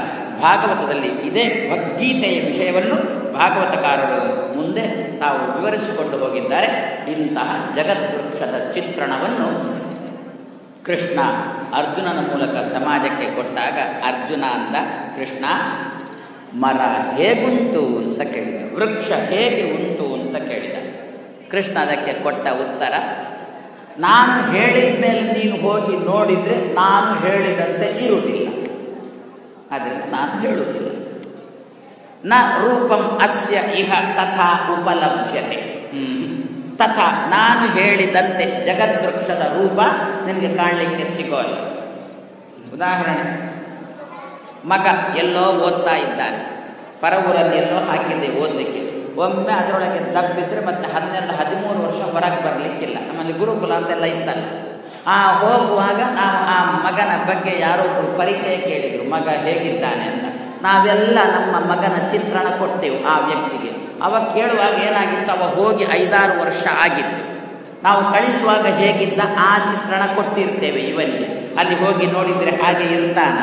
ಭಾಗವತದಲ್ಲಿ ಇದೇ ಭಗೀತೆಯ ವಿಷಯವನ್ನು ಭಾಗವತಕಾರರು ಮುಂದೆ ತಾವು ವಿವರಿಸಿಕೊಂಡು ಹೋಗಿದ್ದಾರೆ. ಇಂತಹ ಜಗದ್ವೃಕ್ಷದ ಚಿತ್ರಣವನ್ನು ಕೃಷ್ಣ ಅರ್ಜುನನ ಮೂಲಕ ಸಮಾಜಕ್ಕೆ ಕೊಟ್ಟಾಗ ಅರ್ಜುನ ಅಂದ, ಕೃಷ್ಣ, ಮರ ಹೇಗುಂಟು ಅಂತ ಕೇಳಿದ, ವೃಕ್ಷ ಹೇಗೆ ಉಂಟು ಅಂತ ಕೇಳಿದ. ಕೃಷ್ಣ ಅದಕ್ಕೆ ಕೊಟ್ಟ ಉತ್ತರ, ನಾನು ಹೇಳಿದ ಮೇಲೆ ನೀನು ಹೋಗಿ ನೋಡಿದರೆ ನಾನು ಹೇಳಿದಂತೆ ಇರುವುದಿಲ್ಲ. ಆದ್ದರಿಂದ ನಾನು ಹೇಳುವುದಿಲ್ಲ. ನ ರೂಪಂ ಅಸ್ಯ ಇಹ ತಥಾ ಉಪಲಭ್ಯತೆ. ತಥಾ, ನಾನು ಹೇಳಿದಂತೆ ಜಗದ್ವೃಕ್ಷದ ರೂಪ ನಿನಗೆ ಕಾಣಲಿಕ್ಕೆ ಸಿಗೋಲ್ಲ ಉದಾಹರಣೆ, ಮಗ ಎಲ್ಲೋ ಓದ್ತಾ ಇದ್ದಾನೆ ಪರ ಊರಲ್ಲಿ ಎಲ್ಲೋ ಹಾಕಿದ್ದೆ ಓದಲಿಕ್ಕೆ. ಒಮ್ಮೆ ಅದರೊಳಗೆ ದಬ್ಬಿದ್ರೆ ಮತ್ತೆ ಹನ್ನೆರಡು, ಹದಿಮೂರು ವರ್ಷ ಹೊರಗೆ ಬರಲಿಕ್ಕಿಲ್ಲ. ನಮ್ಮಲ್ಲಿ ಗುರುಕುಲ ಅಂತೆಲ್ಲ ಇತ್ತಲ್ಲ. ಆ ಹೋಗುವಾಗ ಆ ಆ ಮಗನ ಬಗ್ಗೆ ಯಾರೊಬ್ಬರು ಪರಿಚಯ ಕೇಳಿದರು. ಮಗ ಹೇಗಿದ್ದಾನೆ ಅಂತ. ನಾವೆಲ್ಲ ನಮ್ಮ ಮಗನ ಚಿತ್ರಣ ಕೊಟ್ಟೆವು ಆ ವ್ಯಕ್ತಿಗೆ. ಅವ ಕೇಳುವಾಗ ಏನಾಗಿತ್ತು? ಅವ ಹೋಗಿ ಐದಾರು ವರ್ಷ ಆಗಿತ್ತು. ನಾವು ಕಳಿಸುವಾಗ ಹೇಗಿದ್ದ? ಆ ಚಿತ್ರಣ ಕೊಟ್ಟಿರ್ತೇವೆ ಇವನಿಗೆ. ಅಲ್ಲಿ ಹೋಗಿ ನೋಡಿದರೆ ಹಾಗೆ ಇರ್ತಾನ?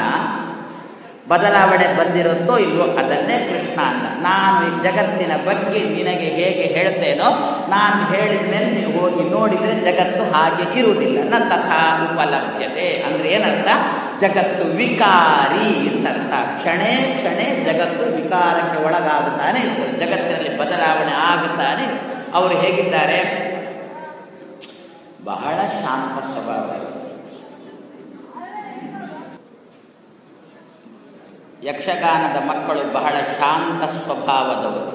ಬದಲಾವಣೆ ಬಂದಿರುತ್ತೋ ಇಲ್ವೋ ಅದನ್ನೇ ಕೃಷ್ಣ ಅಂತ ನಾನು ಈ ಜಗತ್ತಿನ ಬಗ್ಗೆ ನಿನಗೆ ಹೇಗೆ ಹೇಳ್ತೇನೋ, ನಾನು ಹೇಳಿದ ಮೇಲೆ ನೀವು ಹೋಗಿ ನೋಡಿದರೆ ಜಗತ್ತು ಹಾಗೆ ಇರುವುದಿಲ್ಲ. ನನ್ನ ತಥಾ ಉಪಲಭ್ಯತೆ. ಅಂದರೆ ಏನರ್ಥ? ಜಗತ್ತು ವಿಕಾರಿ ಅಂತ ಅರ್ಥ. ಕ್ಷಣೇ ಕ್ಷಣೇ ಜಗತ್ತು ವಿಕಾರಕ್ಕೆ ಒಳಗಾಗುತ್ತಾನೆ ಜಗತ್ತಿನಲ್ಲಿ ಬದಲಾವಣೆ ಆಗುತ್ತಾನೆ ಅವರು ಹೇಗಿದ್ದಾರೆ? ಬಹಳ ಶಾಂತ ಸ್ವಭಾವ ಯಕ್ಷಗಾನದ ಮಕ್ಕಳು ಬಹಳ ಶಾಂತ ಸ್ವಭಾವದವರು.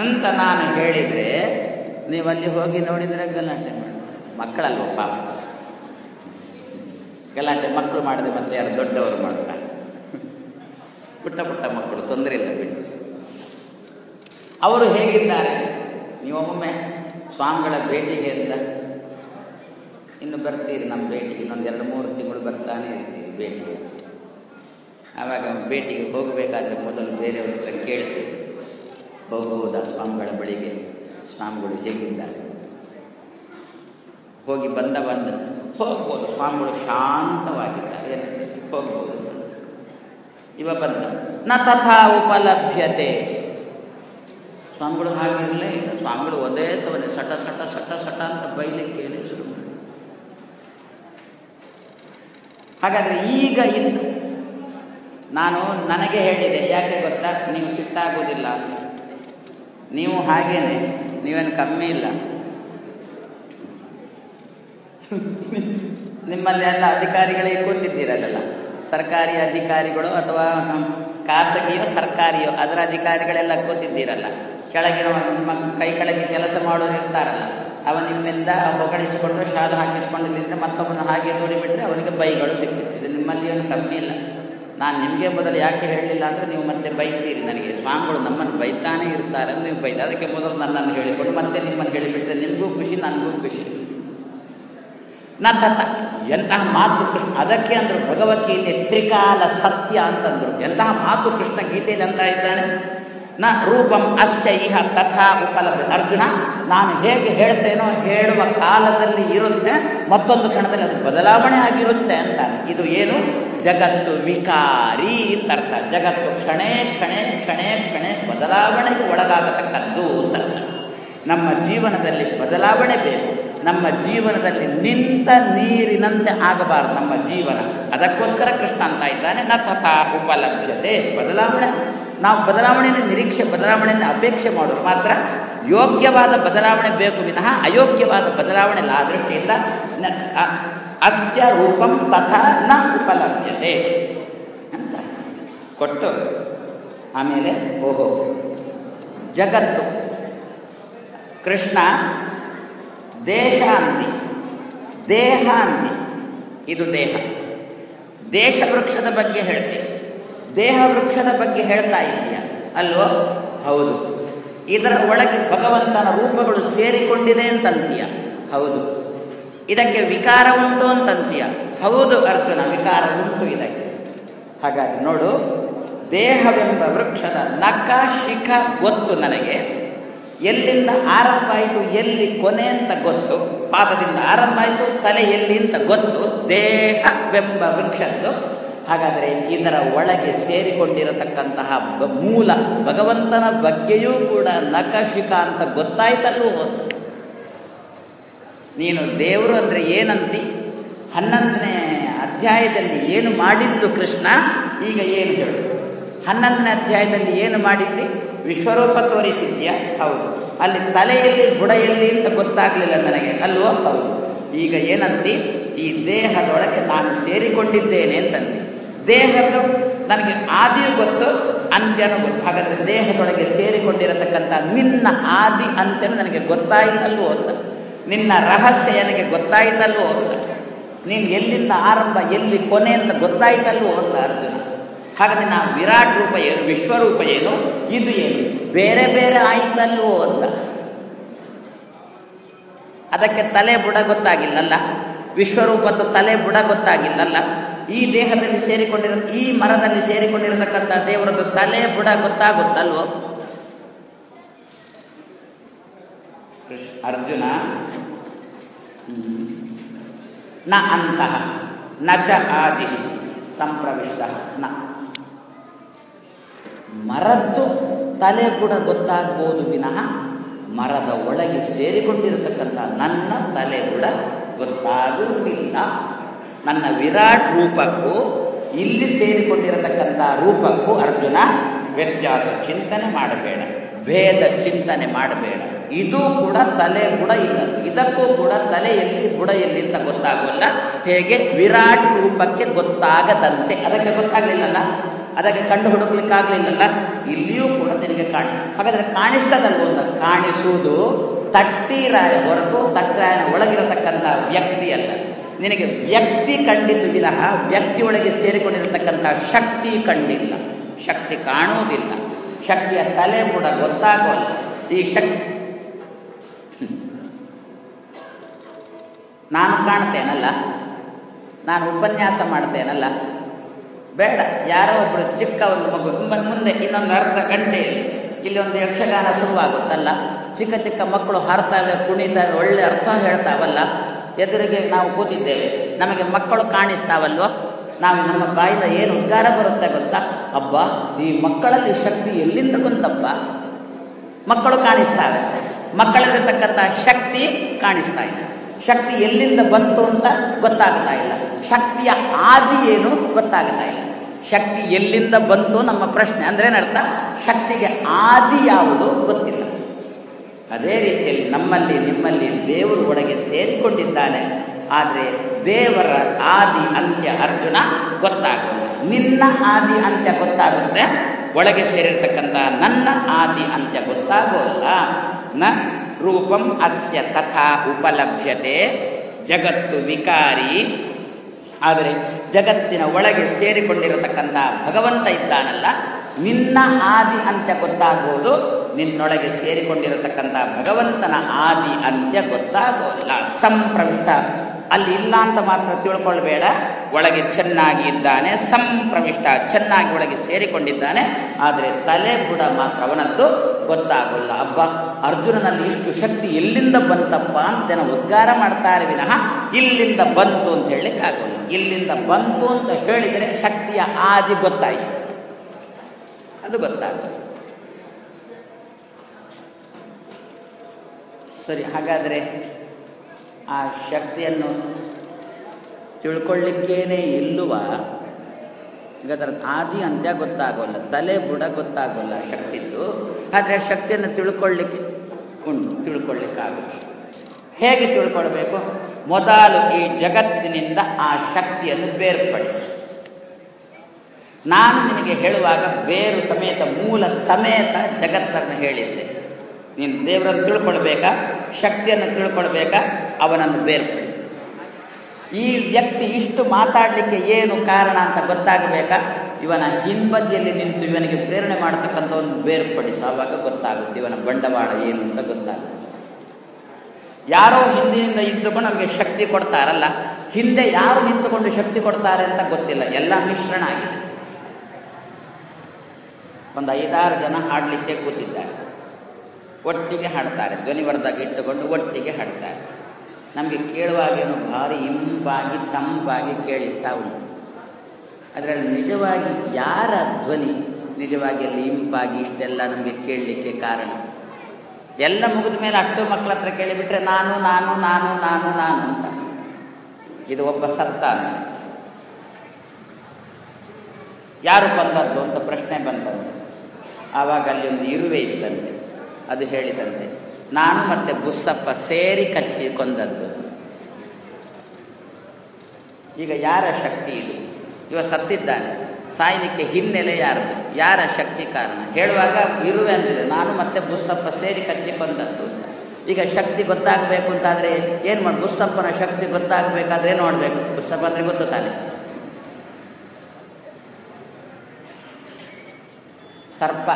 ಅಂತ ನಾನು ಹೇಳಿದರೆ ನೀವಲ್ಲಿ ಹೋಗಿ ನೋಡಿದರೆ ಗಲಾಟೆ ಮಾಡಿ ಮಕ್ಕಳಲ್ವ ಪಾಪ ಗಲಾಟೆ ಮಕ್ಕಳು ಮಾಡಿದೆ ಮತ್ತೆ ಯಾರು ದೊಡ್ಡವರು ಮಾಡ್ತಾರೆ. ಪುಟ್ಟ ಪುಟ್ಟ ಮಕ್ಕಳು, ತೊಂದರೆ ಇಲ್ಲ ಬಿಡಿ. ಅವರು ಹೇಗಿದ್ದಾರೆ? ನೀವೊಮ್ಮೆ ಸ್ವಾಮಿಗಳ ಭೇಟಿಗೆ ಅಂತ ಇನ್ನು ಬರ್ತೀರಿ ನಮ್ಮ ಭೇಟಿ ಇನ್ನೊಂದು ಎರಡು ಮೂರು ತಿಂಗಳು ಬರ್ತಾನೆ ಇರ್ತೀವಿ ಭೇಟಿಗೆ. ಆವಾಗ ಭೇಟಿಗೆ ಹೋಗಬೇಕಾದ್ರೆ ಮೊದಲು ಬೇರೆಯವ್ರ ಹತ್ರ ಕೇಳ್ತೀವಿ. ಹೋಗುವುದಾ ಸ್ವಾಮಿಗಳ ಬಳಿಗೆ? ಸ್ವಾಮಿಗಳು ಹೇಗಿದ್ದಾರೆ? ಹೋಗಿ ಬಂದ ಬಂದ ಹೋಗ್ಬೋದು. ಸ್ವಾಮಿಗಳು ಶಾಂತವಾಗಿದ್ದಾರೆ. ಏನಂತ ಹೋಗ್ಬೋದು. ಇವ ಬಂದ. ನ ತಥಾ ಉಪಲಭ್ಯತೆ. ಸ್ವಾಮಿಗಳು ಹಾಗಿರಲೇ ಇಲ್ಲ. ಸ್ವಾಮಿಗಳು ಒಂದೇ ಸವನೆ, ಸಟ ಸಟ ಸಟ ಸಟ ಅಂತ ಬೈಲಿಕ್ಕೆ ಹೇಳಿ ಶುರು ಹಾಗಾದ್ರೆ ಈಗ ಇದ್ದು ನಾನು ನನಗೆ ಹೇಳಿದೆ, ಯಾಕೆ ಗೊತ್ತಾ? ನೀವು ಸಿಟ್ಟಾಗೋದಿಲ್ಲ ನೀವು ಹಾಗೇನೆ, ನೀವೇನು ಕಮ್ಮಿ ಇಲ್ಲ. <laughs> ನಿಮ್ಮಲ್ಲಿ ಎಲ್ಲ ಅಧಿಕಾರಿಗಳೇ ಕೂತಿದ್ದೀರಲ್ಲ ಸರ್ಕಾರಿ ಅಧಿಕಾರಿಗಳು ಅಥವಾ ಖಾಸಗಿಯೋ ಸರ್ಕಾರಿಯೋ, ಅದರ ಅಧಿಕಾರಿಗಳೆಲ್ಲ ಕೂತಿದ್ದೀರಲ್ಲ? ಕೆಳಗಿನ ನಿಮ್ಮ ಕೈ ಕೆಳಗೆ ಕೆಲಸ ಮಾಡೋರು ಇರ್ತಾರಲ್ಲ, ಅವ ನಿಮ್ಮಿಂದ ಹೊಗಳಿಸಿಕೊಂಡು ಶಾಲು ನಿಂತರೆ ಮತ್ತೊಬ್ಬನ ಹಾಗೆ ನೋಡಿಬಿಟ್ರೆ ಅವನಿಗೆ ಬೈಗಳು ಸಿಗ್ತಿತ್ತು ನಿಮ್ಮಲ್ಲಿ ಏನು ಕಮ್ಮಿ ಇಲ್ಲ. ನಾನು ನಿಮಗೆ ಮೊದಲು ಯಾಕೆ ಹೇಳಲಿಲ್ಲ ಅಂದರೆ ನೀವು ಮತ್ತೆ ಬೈತೀರಿ ನನಗೆ. ಸ್ವಾಮಿಗಳು ನಮ್ಮನ್ನು ಬೈತಾನೇ ಇರ್ತಾರೆ ನೀವು ಬೈದ, ಅದಕ್ಕೆ ಮೊದಲು ನನ್ನನ್ನು ಹೇಳಿಕೊಂಡು. ಮತ್ತೆ ನಿಮ್ಮನ್ನು ಹೇಳಿಬಿಟ್ರೆ ನಿಮಗೂ ಖುಷಿ, ನನಗೂ ಖುಷಿ. ನಂತರ ಎಂತಹ ಮಾತು ಕೃಷ್ಣ, ಅದಕ್ಕೆ ಅಂದರು ಭಗವದ್ಗೀತೆ ತ್ರಿಕಾಲ ಸತ್ಯ ಅಂತಂದರು. ಎಂತಹ ಮಾತು ಕೃಷ್ಣ ಗೀತೆಯಲ್ಲಿ ಅಂತ ಇದ್ದಾನೆ? ನ ರೂಪಂ ಅಸ್ಯ ಇಹ ತಥಾ ಉಪಲಬ್ಧ ಅರ್ಜುನ, ನಾನು ಹೇಗೆ ಹೇಳ್ತೇನೋ ಹೇಳುವ ಕಾಲದಲ್ಲಿ ಇರುತ್ತೆ, ಮತ್ತೊಂದು ಕ್ಷಣದಲ್ಲಿ ಅದು ಬದಲಾವಣೆ ಆಗಿರುತ್ತೆ ಅಂತಾನೆ. ಇದು ಏನು? ಜಗತ್ತು ವಿಕಾರಿ ಅಂತ ಅರ್ಥ ಜಗತ್ತು ಕ್ಷಣೇ ಕ್ಷಣೇ ಕ್ಷಣೇ ಕ್ಷಣೇ ಬದಲಾವಣೆಗೆ ಒಳಗಾಗತಕ್ಕದ್ದು ಅಂತ ಅರ್ಥ. ನಮ್ಮ ಜೀವನದಲ್ಲಿ ಬದಲಾವಣೆ ಬೇಕು. ನಮ್ಮ ಜೀವನದಲ್ಲಿ ನಿಂತ ನೀರಿನಂತೆ ಆಗಬಾರದು ನಮ್ಮ ಜೀವನ. ಅದಕ್ಕೋಸ್ಕರ ಕೃಷ್ಣ ಅಂತ ಇದ್ದಾನೆ. ನ ತಥಾ ಉಪಲಭ್ಯತೆ. ಬದಲಾವಣೆ. ನಾವು ಬದಲಾವಣೆಯನ್ನು ನಿರೀಕ್ಷೆ ಬದಲಾವಣೆಯನ್ನು ಅಪೇಕ್ಷೆ ಮಾಡೋದು ಮಾತ್ರ. ಯೋಗ್ಯವಾದ ಬದಲಾವಣೆ ಬೇಕು ವಿನಃ ಅಯೋಗ್ಯವಾದ ಬದಲಾವಣೆ ಇಲ್ಲ. ಆ ದೃಷ್ಟಿಯಿಂದ ಅಸ್ಯ ರೂಪಂ ತಥಾ ನ ಉಪಲಭ್ಯತೆ. ಅಂತ. ಕೊಟ್ಟು. ಆಮೇಲೆ ಓಹೋ. ಜಗತ್ತು. ಕೃಷ್ಣ ದೇಶ ಅಂತಿ ದೇಹ ಅಂತಿ ಇದು ದೇಹ. ದೇಶ ವೃಕ್ಷದ ಬಗ್ಗೆ ಹೇಳ್ತೀನಿ ದೇಹ ವೃಕ್ಷದ ಬಗ್ಗೆ ಹೇಳ್ತಾ ಇದೆಯಾ ಅಲ್ವೋ? ಹೌದು. ಇದರ ಒಳಗೆ ಭಗವಂತನ ರೂಪಗಳು ಸೇರಿಕೊಂಡಿದೆ ಅಂತಂತೀಯ. ಹೌದು. ಇದಕ್ಕೆ ವಿಕಾರ ಉಂಟು ಅಂತಂತೀಯ. ಹೌದು ಅರ್ಜುನ, ವಿಕಾರ ಉಂಟು ಇದಕ್ಕೆ. ಹಾಗಾಗಿ ನೋಡು, ದೇಹವೆಂಬ ವೃಕ್ಷದ ನಖ ಶಿಖ ಗೊತ್ತು ನನಗೆ. ಎಲ್ಲಿಂದ ಆರಂಭ ಆಯಿತು, ಎಲ್ಲಿ ಕೊನೆ ಅಂತ ಗೊತ್ತು. ಪಾದದಿಂದ ಆರಂಭ ಆಯಿತು, ತಲೆ ಎಲ್ಲಿ ಅಂತ ಗೊತ್ತು. ದೇಹವೆಂಬ ವೃಕ್ಷದ್ದು. ಹಾಗಾದರೆ ಇದರ ಒಳಗೆ ಸೇರಿಕೊಂಡಿರತಕ್ಕಂತಹ ಮೂಲ ಭಗವಂತನ ಬಗ್ಗೆಯೂ ಕೂಡ ನಖಶಿಖ ಅಂತ ಗೊತ್ತಾಯ್ತಲ್ಲೂ ನೀನು ದೇವರು ಅಂದರೆ ಏನಂತಿ? ಹನ್ನೊಂದನೇ ಅಧ್ಯಾಯದಲ್ಲಿ ಏನು ಮಾಡಿದ್ದು ಕೃಷ್ಣ? ಈಗ ಏನು ಹೇಳು? ಹನ್ನೊಂದನೇ ಅಧ್ಯಾಯದಲ್ಲಿ ಏನು ಮಾಡಿದ್ದಿ? ವಿಶ್ವರೂಪ ತೋರಿಸಿದ್ಯಾ? ಹೌದು. ಅಲ್ಲಿ ತಲೆಯಲ್ಲಿ ಬುಡಯಲ್ಲಿ ಅಂತ ಗೊತ್ತಾಗಲಿಲ್ಲ ನನಗೆ. ಅಲ್ವೋ? ಹೌದು. ಈಗ ಏನಂತಿ? ಈ ದೇಹದೊಳಗೆ ನಾನು ಸೇರಿಕೊಂಡಿದ್ದೇನೆ ಅಂತಂದೆ. ದೇಹದ್ದು ನನಗೆ ಆದಿಯೂ ಗೊತ್ತು, ಅಂತ್ಯನೂ ಗೊತ್ತು. ಹಾಗಾದರೆ ದೇಹದೊಳಗೆ ಸೇರಿಕೊಂಡಿರತಕ್ಕಂಥ ನಿನ್ನ ಆದಿ ಅಂತ್ಯನೂ ನನಗೆ ಗೊತ್ತಾಯಿತಲ್ವೋ ಅಂತ. ನಿನ್ನ ರಹಸ್ಯ ನನಗೆ ಗೊತ್ತಾಯಿತಲ್ವೋ ಅಂತ. ನೀನು ಎಲ್ಲಿಂದ ಆರಂಭ, ಎಲ್ಲಿ ಕೊನೆ ಅಂತ ಗೊತ್ತಾಯಿತಲ್ವೋ ಅಂತ ಅರ್ಜುನ. ಹಾಗಾದ್ರೆ ನಾವು ವಿರಾಟ್ ರೂಪ ಏನು ವಿಶ್ವರೂಪ ಏನು, ಇದು ಏನು? ಬೇರೆ ಬೇರೆ ಆಯಿತಲ್ವೋ ಅಂತ. ಅದಕ್ಕೆ ತಲೆ ಬುಡ ಗೊತ್ತಾಗಿಲ್ಲಲ್ಲ? ವಿಶ್ವರೂಪದ್ದು ತಲೆ ಬುಡ ಗೊತ್ತಾಗಿಲ್ಲಲ್ಲ? ಈ ದೇಹದಲ್ಲಿ ಸೇರಿಕೊಂಡಿರೋ, ಈ ಮರದಲ್ಲಿ ಸೇರಿಕೊಂಡಿರತಕ್ಕಂಥ ದೇವರದ್ದು ತಲೆ ಬುಡ ಗೊತ್ತಾಗುತ್ತಲ್ವೋ? ಅರ್ಜುನ. ನ ಅಂತಃ, ನ ಚ ಆದಿ, ಸಂಪ್ರವಿಷ್ಟ, ನ. ಮರದ್ದು ತಲೆ ಕೂಡ ಗೊತ್ತಾಗ್ಬೋದು ವಿನಃ ಮರದ ಒಳಗೆ ಸೇರಿಕೊಂಡಿರತಕ್ಕಂಥ ನನ್ನ ತಲೆ ಕೂಡ ಗೊತ್ತಾಗುವುದಿಲ್ಲ. ನನ್ನ ವಿರಾಟ್ ರೂಪಕ್ಕೂ ಇಲ್ಲಿ ಸೇರಿಕೊಂಡಿರತಕ್ಕಂಥ ರೂಪಕ್ಕೂ ಅರ್ಜುನ ವ್ಯತ್ಯಾಸ ಚಿಂತನೆ ಮಾಡಬೇಡ. ಭೇದ ಚಿಂತನೆ ಮಾಡಬೇಡ. ಇದು ಕೂಡ ತಲೆ ಬುಡ ಇಲ್ಲ. ಇದಕ್ಕೂ ಕೂಡ ತಲೆ ಎಲ್ಲಿ ಬುಡ ಎಲ್ಲಿ ಅಂತ ಗೊತ್ತಾಗೋಲ್ಲ? ಹೇಗೆ? ವಿರಾಟ್ ರೂಪಕ್ಕೆ ಗೊತ್ತಾಗದಂತೆ. ಅದಕ್ಕೆ ಗೊತ್ತಾಗಲಿಲ್ಲಲ್ಲ? ಅದಕ್ಕೆ ಕಂಡು ಹುಡುಕ್ಲಿಕ್ಕಾಗಲಿಲ್ಲಲ್ಲ? ಇಲ್ಲಿಯೂ ಕೂಡ ನಿನಗೆ ಕಾಣ ಹಾಗಾದರೆ ಅಂತ ಕಾಣಿಸುವುದು ತಟ್ಟಿರಾಯ ಹೊರತು ತಟ್ಟಿರಾಯನ ಒಳಗಿರತಕ್ಕಂಥ ವ್ಯಕ್ತಿ ಅಲ್ಲ ನಿನಗೆ ವ್ಯಕ್ತಿ ಕಂಡಿದ್ದು ವಿನಃ ವ್ಯಕ್ತಿಯೊಳಗೆ ಸೇರಿಕೊಂಡಿರತಕ್ಕಂಥ ಶಕ್ತಿ ಕಂಡಿಲ್ಲ. ಶಕ್ತಿ ಕಾಣುವುದಿಲ್ಲ. ಶಕ್ತಿಯ ತಲೆ ಕೂಡ ಗೊತ್ತಾಗೋಲ್ಲ ಈ ಶಕ್ತಿ ನಾನು ಕಾಣ್ತೇನಲ್ಲ? ನಾನು ಉಪನ್ಯಾಸ ಮಾಡ್ತೇನಲ್ಲ? ಬೇಡ. ಯಾರೋ ಒಬ್ಬರು ಚಿಕ್ಕ ಒಂದು ಮಗು. ತುಂಬ ಮುಂದೆ ಇನ್ನೊಂದು ಅರ್ಧ ಗಂಟೆಯಲ್ಲಿ ಇಲ್ಲಿ ಒಂದು ಯಕ್ಷಗಾನ ಶುರುವಾಗುತ್ತಲ್ಲ. ಚಿಕ್ಕ ಚಿಕ್ಕ ಮಕ್ಕಳು ಹಾರ್ತಾವೆ ಕುಣಿತಾವೆ, ಒಳ್ಳೆ ಅರ್ಥ ಹೇಳ್ತಾವಲ್ಲ. ಎದುರಿಗೆ ನಾವು ಕೂತಿದ್ದೇವೆ. ನಮಗೆ ಮಕ್ಕಳು ಕಾಣಿಸ್ತಾವಲ್ವೋ? ನಾವು ನಮ್ಮ ಬಾಯಿಂದ ಏನು ಉದ್ಗಾರ ಬರುತ್ತೆ ಗೊತ್ತಾ? ಅಬ್ಬ, ಈ ಮಕ್ಕಳಲ್ಲಿ ಶಕ್ತಿ ಎಲ್ಲಿಂದ ಬಂತಪ್ಪ? ಮಕ್ಕಳು ಕಾಣಿಸ್ತಾವೆ. ಮಕ್ಕಳಲ್ಲಿರ್ತಕ್ಕಂಥ ಶಕ್ತಿ ಕಾಣಿಸ್ತಾ ಇಲ್ಲ ಶಕ್ತಿ ಎಲ್ಲಿಂದ ಬಂತು ಅಂತ ಗೊತ್ತಾಗ್ತಾ ಇಲ್ಲ. ಶಕ್ತಿಯ ಆದಿ ಏನು ಗೊತ್ತಾಗ್ತಾ ಇಲ್ಲ. ಶಕ್ತಿ ಎಲ್ಲಿಂದ ಬಂತು ನಮ್ಮ ಪ್ರಶ್ನೆ. ಅಂದ್ರೆ ಏನರ್ಥ? ಶಕ್ತಿಗೆ ಆದಿ ಯಾವುದು ಗೊತ್ತಿಲ್ಲ. ಅದೇ ರೀತಿಯಲ್ಲಿ ನಮ್ಮಲ್ಲಿ, ನಿಮ್ಮಲ್ಲಿ ದೇವರು ಒಳಗೆ ಸೇರಿಕೊಂಡಿದ್ದಾನೆ. ಆದರೆ ದೇವರ ಆದಿ ಅಂತ್ಯ ಅರ್ಜುನ ಗೊತ್ತಾಗುತ್ತೆ ನಿನ್ನ ಆದಿ ಅಂತ್ಯ ಗೊತ್ತಾಗುತ್ತೆ. ಒಳಗೆ ಸೇರಿರ್ತಕ್ಕಂಥ ನನ್ನ ಆದಿ ಅಂತ್ಯ ಗೊತ್ತಾಗೋಲ್ಲ. ನ ರೂಪಂ ಅಸ್ಯ ತಥಾ ಉಪಲಭ್ಯತೆ. ಜಗತ್ತು ವಿಕಾರಿ. ಆದರೆ ಜಗತ್ತಿನ ಒಳಗೆ ಸೇರಿಕೊಂಡಿರತಕ್ಕಂಥ ಭಗವಂತ ಇದ್ದಾನಲ್ಲ, ನಿನ್ನ ಆದಿ ಅಂತ್ಯ ಗೊತ್ತಾಗೋದು, ನಿನ್ನೊಳಗೆ ಸೇರಿಕೊಂಡಿರತಕ್ಕಂಥ ಭಗವಂತನ ಆದಿ ಅಂತ್ಯ ಗೊತ್ತಾಗೋಲ್ಲ ಸಂಪ್ರವಿಷ್ಟ. ಅಲ್ಲಿ ಇಲ್ಲ ಅಂತ ಮಾತ್ರ ತಿಳ್ಕೊಳ್ಬೇಡ. ಒಳಗೆ ಚೆನ್ನಾಗಿ ಇದ್ದಾನೆ, ಸಂಪ್ರವಿಷ್ಟ, ಚೆನ್ನಾಗಿ ಒಳಗೆ ಸೇರಿಕೊಂಡಿದ್ದಾನೆ. ಆದರೆ ತಲೆ ಬುಡ ಮಾತ್ರ ಅವನದ್ದು ಗೊತ್ತಾಗಲ್ಲ. ಅಬ್ಬ, ಅರ್ಜುನನಲ್ಲಿ ಇಷ್ಟು ಶಕ್ತಿ ಎಲ್ಲಿಂದ ಬಂತಪ್ಪ ಅಂತ ಜನ ಉದ್ಗಾರ ಮಾಡ್ತಾರೆ ವಿನಃ ಇಲ್ಲಿಂದ ಬಂತು ಅಂತ ಹೇಳಲಿಕ್ಕಾಗಲ್ಲ ಇಲ್ಲಿಂದ ಬಂತು ಅಂತ ಹೇಳಿದರೆ ಶಕ್ತಿಯ ಆದಿ ಗೊತ್ತಾಯಿತು. ಅದು ಗೊತ್ತಾಗಲ್ಲ. ಸರಿ, ಹಾಗಾದರೆ ಆ ಶಕ್ತಿಯನ್ನು ತಿಳ್ಕೊಳ್ಳಿಕ್ಕೇನೆ ಇಲ್ಲುವ ಈಗ ಅದರ ಆದಿ ಅಂತ್ಯ ಗೊತ್ತಾಗೋಲ್ಲ, ತಲೆ ಬುಡ ಗೊತ್ತಾಗೋಲ್ಲ ಶಕ್ತಿದ್ದು. ಆದರೆ ಆ ಶಕ್ತಿಯನ್ನು ತಿಳ್ಕೊಳ್ಳಿಕ್ಕೆ ಉಂಟು, ತಿಳ್ಕೊಳ್ಳಿಕ್ಕಾಗುತ್ತೆ. ಹೇಗೆ ತಿಳ್ಕೊಳ್ಬೇಕು? ಮೊದಲು ಈ ಜಗತ್ತಿನಿಂದ ಆ ಶಕ್ತಿಯನ್ನು ಬೇರ್ಪಡಿಸಿ. ನಾನು ನಿನಗೆ ಹೇಳುವಾಗ ಬೇರು ಸಮೇತ, ಮೂಲ ಸಮೇತ ಜಗತ್ತನ್ನು ಹೇಳಿದ್ದೆ. ನೀನು ದೇವರನ್ನು ತಿಳ್ಕೊಳ್ಬೇಕಾ? ಶಕ್ತಿಯನ್ನು ತಿಳ್ಕೊಳ್ಬೇಕಾ, ಅವನನ್ನು ಬೇರ್ಪಡಿಸಿ. ಈ ವ್ಯಕ್ತಿ ಇಷ್ಟು ಮಾತಾಡಲಿಕ್ಕೆ ಏನು ಕಾರಣ ಅಂತ ಗೊತ್ತಾಗಬೇಕಾ? ಇವನ ಹಿಂಬದಿಯಲ್ಲಿ ನಿಂತು ಇವನಿಗೆ ಪ್ರೇರಣೆ ಮಾಡತಕ್ಕಂಥವನ್ನು ಬೇರ್ಪಡಿಸಿ. ಆವಾಗ ಗೊತ್ತಾಗುತ್ತೆ ಇವನ ಬಂಡವಾಳ ಏನು ಅಂತ ಗೊತ್ತಾಗುತ್ತೆ. ಯಾರೋ ಹಿಂದಿನಿಂದ ಇದ್ದುಕೊಂಡು ನಮಗೆ ಶಕ್ತಿ ಕೊಡ್ತಾರಲ್ಲ, ಹಿಂದೆ ಯಾರು ನಿಂತುಕೊಂಡು ಶಕ್ತಿ ಕೊಡ್ತಾರೆ ಅಂತ ಗೊತ್ತಿಲ್ಲ. ಎಲ್ಲ ಮಿಶ್ರಣ ಆಗಿದೆ. ಒಂದು ಐದಾರು ಜನ ಆಡಲಿಕ್ಕೆ ಕೂತಿದ್ದಾರೆ. ಒಟ್ಟಿಗೆ ಹಾಡ್ತಾರೆ. ಧ್ವನಿವರ್ಧಕ ಇಟ್ಟುಕೊಂಡು ಒಟ್ಟಿಗೆ ಹಾಡ್ತಾರೆ. ನಮಗೆ ಕೇಳುವಾಗೇನು ಭಾರಿ ಇಂಪಾಗಿ ತಂಪಾಗಿ ಕೇಳಿಸ್ತಾ ಉಂಟು. ಅದರಲ್ಲಿ ನಿಜವಾಗಿ ಯಾರ ಧ್ವನಿ ನಿಜವಾಗಿ ಅಲ್ಲಿ ಇಂಪಾಗಿ ಇಷ್ಟೆಲ್ಲ ನಮಗೆ ಕೇಳಲಿಕ್ಕೆ ಕಾರಣ? ಎಲ್ಲ ಮುಗಿದ ಮೇಲೆ ಅಷ್ಟು ಮಕ್ಕಳ ಹತ್ರ ಕೇಳಿಬಿಟ್ರೆ ನಾನು ನಾನು ನಾನು ನಾನು ನಾನು ಅಂತ. ಇದು ಒಬ್ಬ ಸತ್ತ ಯಾರು ಬಂದದ್ದು ಅಂತ ಪ್ರಶ್ನೆ ಬಂದದ್ದು. ಆವಾಗ ಅಲ್ಲಿ ಒಂದು ಇರುವೆ ಇದ್ದಂತೆ ಅದು ಹೇಳಿದಂತೆ. ನಾನು ಮತ್ತೆ ಬುಸ್ಸಪ್ಪ ಸೇರಿ ಕಚ್ಚಿ ಕೊಂದದ್ದು. ಈಗ ಯಾರ ಶಕ್ತಿ ಇದು? ಇವ ಸತ್ತಿದ್ದಾನೆ. ಸಾಯಲಿಕ್ಕೆ ಹಿನ್ನೆಲೆ ಯಾರದು ಯಾರ ಶಕ್ತಿ ಕಾರಣ? ಹೇಳುವಾಗ ಇರುವೆ ಅಂದಿದೆ ನಾನು ಮತ್ತೆ ಬುಸ್ಸಪ್ಪ ಸೇರಿ ಕಚ್ಚಿ ಕೊಂದದ್ದು. ಈಗ ಶಕ್ತಿ ಗೊತ್ತಾಗಬೇಕು ಅಂತಾದರೆ ಏನು ಮಾಡಿ, ಬುಸ್ಸಪ್ಪನ ಶಕ್ತಿ ಗೊತ್ತಾಗಬೇಕಾದ್ರೆ ಏನು ಮಾಡಬೇಕು? ಬುಸ್ಸಪ್ಪ ಅಂದರೆ ಗೊತ್ತು ಸರ್ಪ,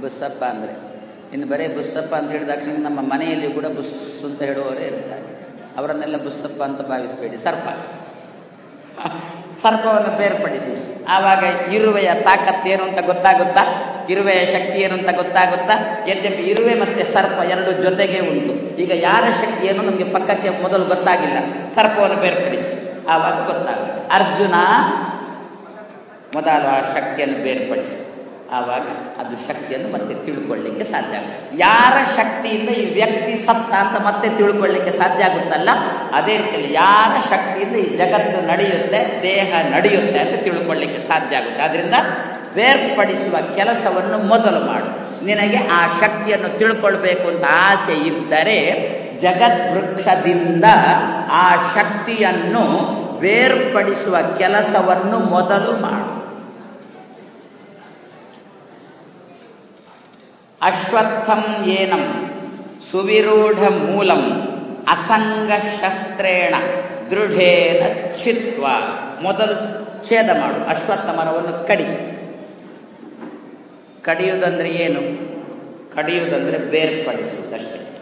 ಬುಸ್ಸಪ್ಪ ಅಂದರೆ. ಇನ್ನು ಬರೇ ಬುಸ್ಸಪ್ಪ ಅಂತ ಹೇಳಿದಾಗ ನಮ್ಮ ಮನೆಯಲ್ಲಿ ಕೂಡ ಬುಸ್ ಅಂತ ಹೇಳುವವರೇ ಇರ್ತಾರೆ. ಅವರನ್ನೆಲ್ಲ ಬುಸ್ಸಪ್ಪ ಅಂತ ಭಾವಿಸಬೇಡಿ. ಸರ್ಪ. ಸರ್ಪವನ್ನು ಬೇರ್ಪಡಿಸಿ. ಆವಾಗ ಇರುವೆಯ ತಾಕತ್ತು ಏನು ಅಂತ ಗೊತ್ತಾಗುತ್ತಾ? ಇರುವೆಯ ಶಕ್ತಿ ಏನು ಅಂತ ಗೊತ್ತಾಗುತ್ತಾ? ಯದ್ಯಪಿ ಇರುವೆ ಮತ್ತೆ ಸರ್ಪ ಎರಡು ಜೊತೆಗೆ ಉಂಟು. ಈಗ ಯಾರ ಶಕ್ತಿ ಏನು ನಮಗೆ ಪಕ್ಕಕ್ಕೆ ಮೊದಲು ಗೊತ್ತಾಗಿಲ್ಲ. ಸರ್ಪವನ್ನು ಬೇರ್ಪಡಿಸಿ. ಆವಾಗ ಗೊತ್ತಾಗುತ್ತೆ. ಅರ್ಜುನ ಮೊದಲು ಆ ಶಕ್ತಿಯನ್ನು ಬೇರ್ಪಡಿಸಿ. ಆವಾಗ ಅದು ಶಕ್ತಿಯನ್ನು ಮತ್ತೆ ತಿಳ್ಕೊಳ್ಳಿಕ್ಕೆ ಸಾಧ್ಯ ಆಗುತ್ತೆ. ಯಾರ ಶಕ್ತಿಯಿಂದ ಈ ವ್ಯಕ್ತಿ ಸತ್ತ ಅಂತ ಮತ್ತೆ ತಿಳ್ಕೊಳ್ಳಿಕ್ಕೆ ಸಾಧ್ಯ ಆಗುತ್ತಲ್ಲ, ಅದೇ ರೀತಿಯಲ್ಲಿ ಯಾರ ಶಕ್ತಿಯಿಂದ ಈ ಜಗತ್ತು ನಡೆಯುತ್ತೆ, ದೇಹ ನಡೆಯುತ್ತೆ ಅಂತ ತಿಳ್ಕೊಳ್ಳಿಕ್ಕೆ ಸಾಧ್ಯ ಆಗುತ್ತೆ. ಅದರಿಂದ ಬೇರ್ಪಡಿಸುವ ಕೆಲಸವನ್ನು ಮೊದಲು ಮಾಡು. ನಿನಗೆ ಆ ಶಕ್ತಿಯನ್ನು ತಿಳ್ಕೊಳ್ಬೇಕು ಅಂತ ಆಸೆ ಇದ್ದರೆ ಜಗದ್ವೃಕ್ಷದಿಂದ ಆ ಶಕ್ತಿಯನ್ನು ಬೇರ್ಪಡಿಸುವ ಕೆಲಸವನ್ನು ಮೊದಲು ಮಾಡು. ಅಶ್ವತ್ಥಂ ಏನಂ ಸುವಿರೂಢ ಮೂಲಂ ಅಸಂಗ ಶಸ್ತ್ರೇಣ ದೃಢೇನ ಚಿತ್ವ ಮೊದಲು ಛೇದ ಮಾಡು, ಅಶ್ವತ್ಥ ಮರವನ್ನು ಕಡಿ. ಕಡಿಯುವುದಂದ್ರೆ ಏನು? ಕಡಿಯುವುದಂದ್ರೆ ಬೇರ್ಪಡಿಸುವುದಷ್ಟೇ.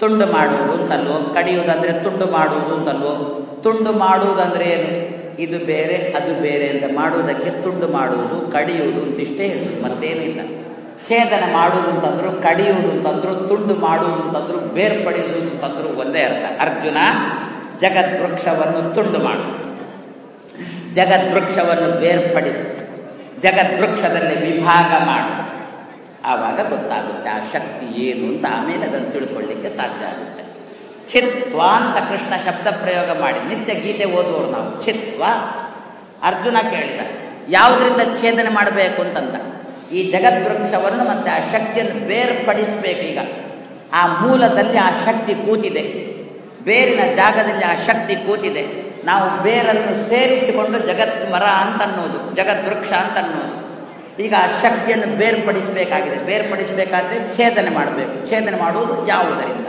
ತುಂಡು ಮಾಡುವುದು ಅಂತಲ್ವೋ? ಕಡಿಯುವುದಂದ್ರೆ ತುಂಡು ಮಾಡುವುದು ಅಂತಲ್ವೋ? ತುಂಡು ಮಾಡುವುದಂದ್ರೆ ಏನು? ಇದು ಬೇರೆ, ಅದು ಬೇರೆ ಅಂತ ಮಾಡುವುದಕ್ಕೆ ತುಂಡು ಮಾಡುವುದು, ಕಡಿಯುವುದು ಅಂತಿಷ್ಟೇ ಇರ್ತದೆ, ಮತ್ತೇನಿಲ್ಲ. ಛೇದನ ಮಾಡುವುದು ಅಂತಂದ್ರು ಕಡಿಯುವುದು ಅಂತಂದ್ರು ತುಂಡು ಮಾಡುವುದು ಅಂತಂದ್ರು ಬೇರ್ಪಡಿಯುವುದು ಅಂತಂದ್ರು ಒಂದೇ ಅರ್ಥ. ಅರ್ಜುನ ಜಗದ್ವೃಕ್ಷವನ್ನು ತುಂಡು ಮಾಡು. ಜಗದ್ವೃಕ್ಷವನ್ನು ಬೇರ್ಪಡಿಸು. ಜಗದ್ವೃಕ್ಷದಲ್ಲಿ ವಿಭಾಗ ಮಾಡು. ಆವಾಗ ಗೊತ್ತಾಗುತ್ತೆ ಆ ಶಕ್ತಿ ಏನು ಅಂತ ಆಮೇಲೆ ಅದನ್ನು ತಿಳ್ಕೊಳ್ಳಿಕ್ಕೆ ಸಾಧ್ಯ ಆಗುತ್ತೆ. ಚಿತ್ವ ಅಂತ ಕೃಷ್ಣ ಶಬ್ದ ಪ್ರಯೋಗ ಮಾಡಿ, ನಿತ್ಯ ಗೀತೆ ಓದುವವರು ನಾವು. ಚಿತ್ವ ಅರ್ಜುನ ಕೇಳಿದ, ಯಾವುದರಿಂದ ಛೇದನೆ ಮಾಡಬೇಕು ಅಂತಂದ? ಈ ಜಗದ್ವೃಕ್ಷವನ್ನು ಮತ್ತೆ ಆ ಶಕ್ತಿಯನ್ನು ಬೇರ್ಪಡಿಸಬೇಕು ಈಗ ಆ ಮೂಲದಲ್ಲಿ ಆ ಶಕ್ತಿ ಕೂತಿದೆ. ಬೇರಿನ ಜಾಗದಲ್ಲಿ ಆ ಶಕ್ತಿ ಕೂತಿದೆ. ನಾವು ಬೇರನ್ನು ಸೇರಿಸಿಕೊಂಡು ಜಗತ್ ಮರ ಅಂತ ಅನ್ನೋದು ಜಗದ್ವೃಕ್ಷ ಅಂತ ಅನ್ನೋದು ಈಗ ಆ ಶಕ್ತಿಯನ್ನು ಬೇರ್ಪಡಿಸಬೇಕಾಗಿದೆ. ಬೇರ್ಪಡಿಸಬೇಕಾದ್ರೆ ಛೇದನೆ ಮಾಡಬೇಕು. ಛೇದನೆ ಮಾಡುವುದು ಯಾವುದರಿಂದ?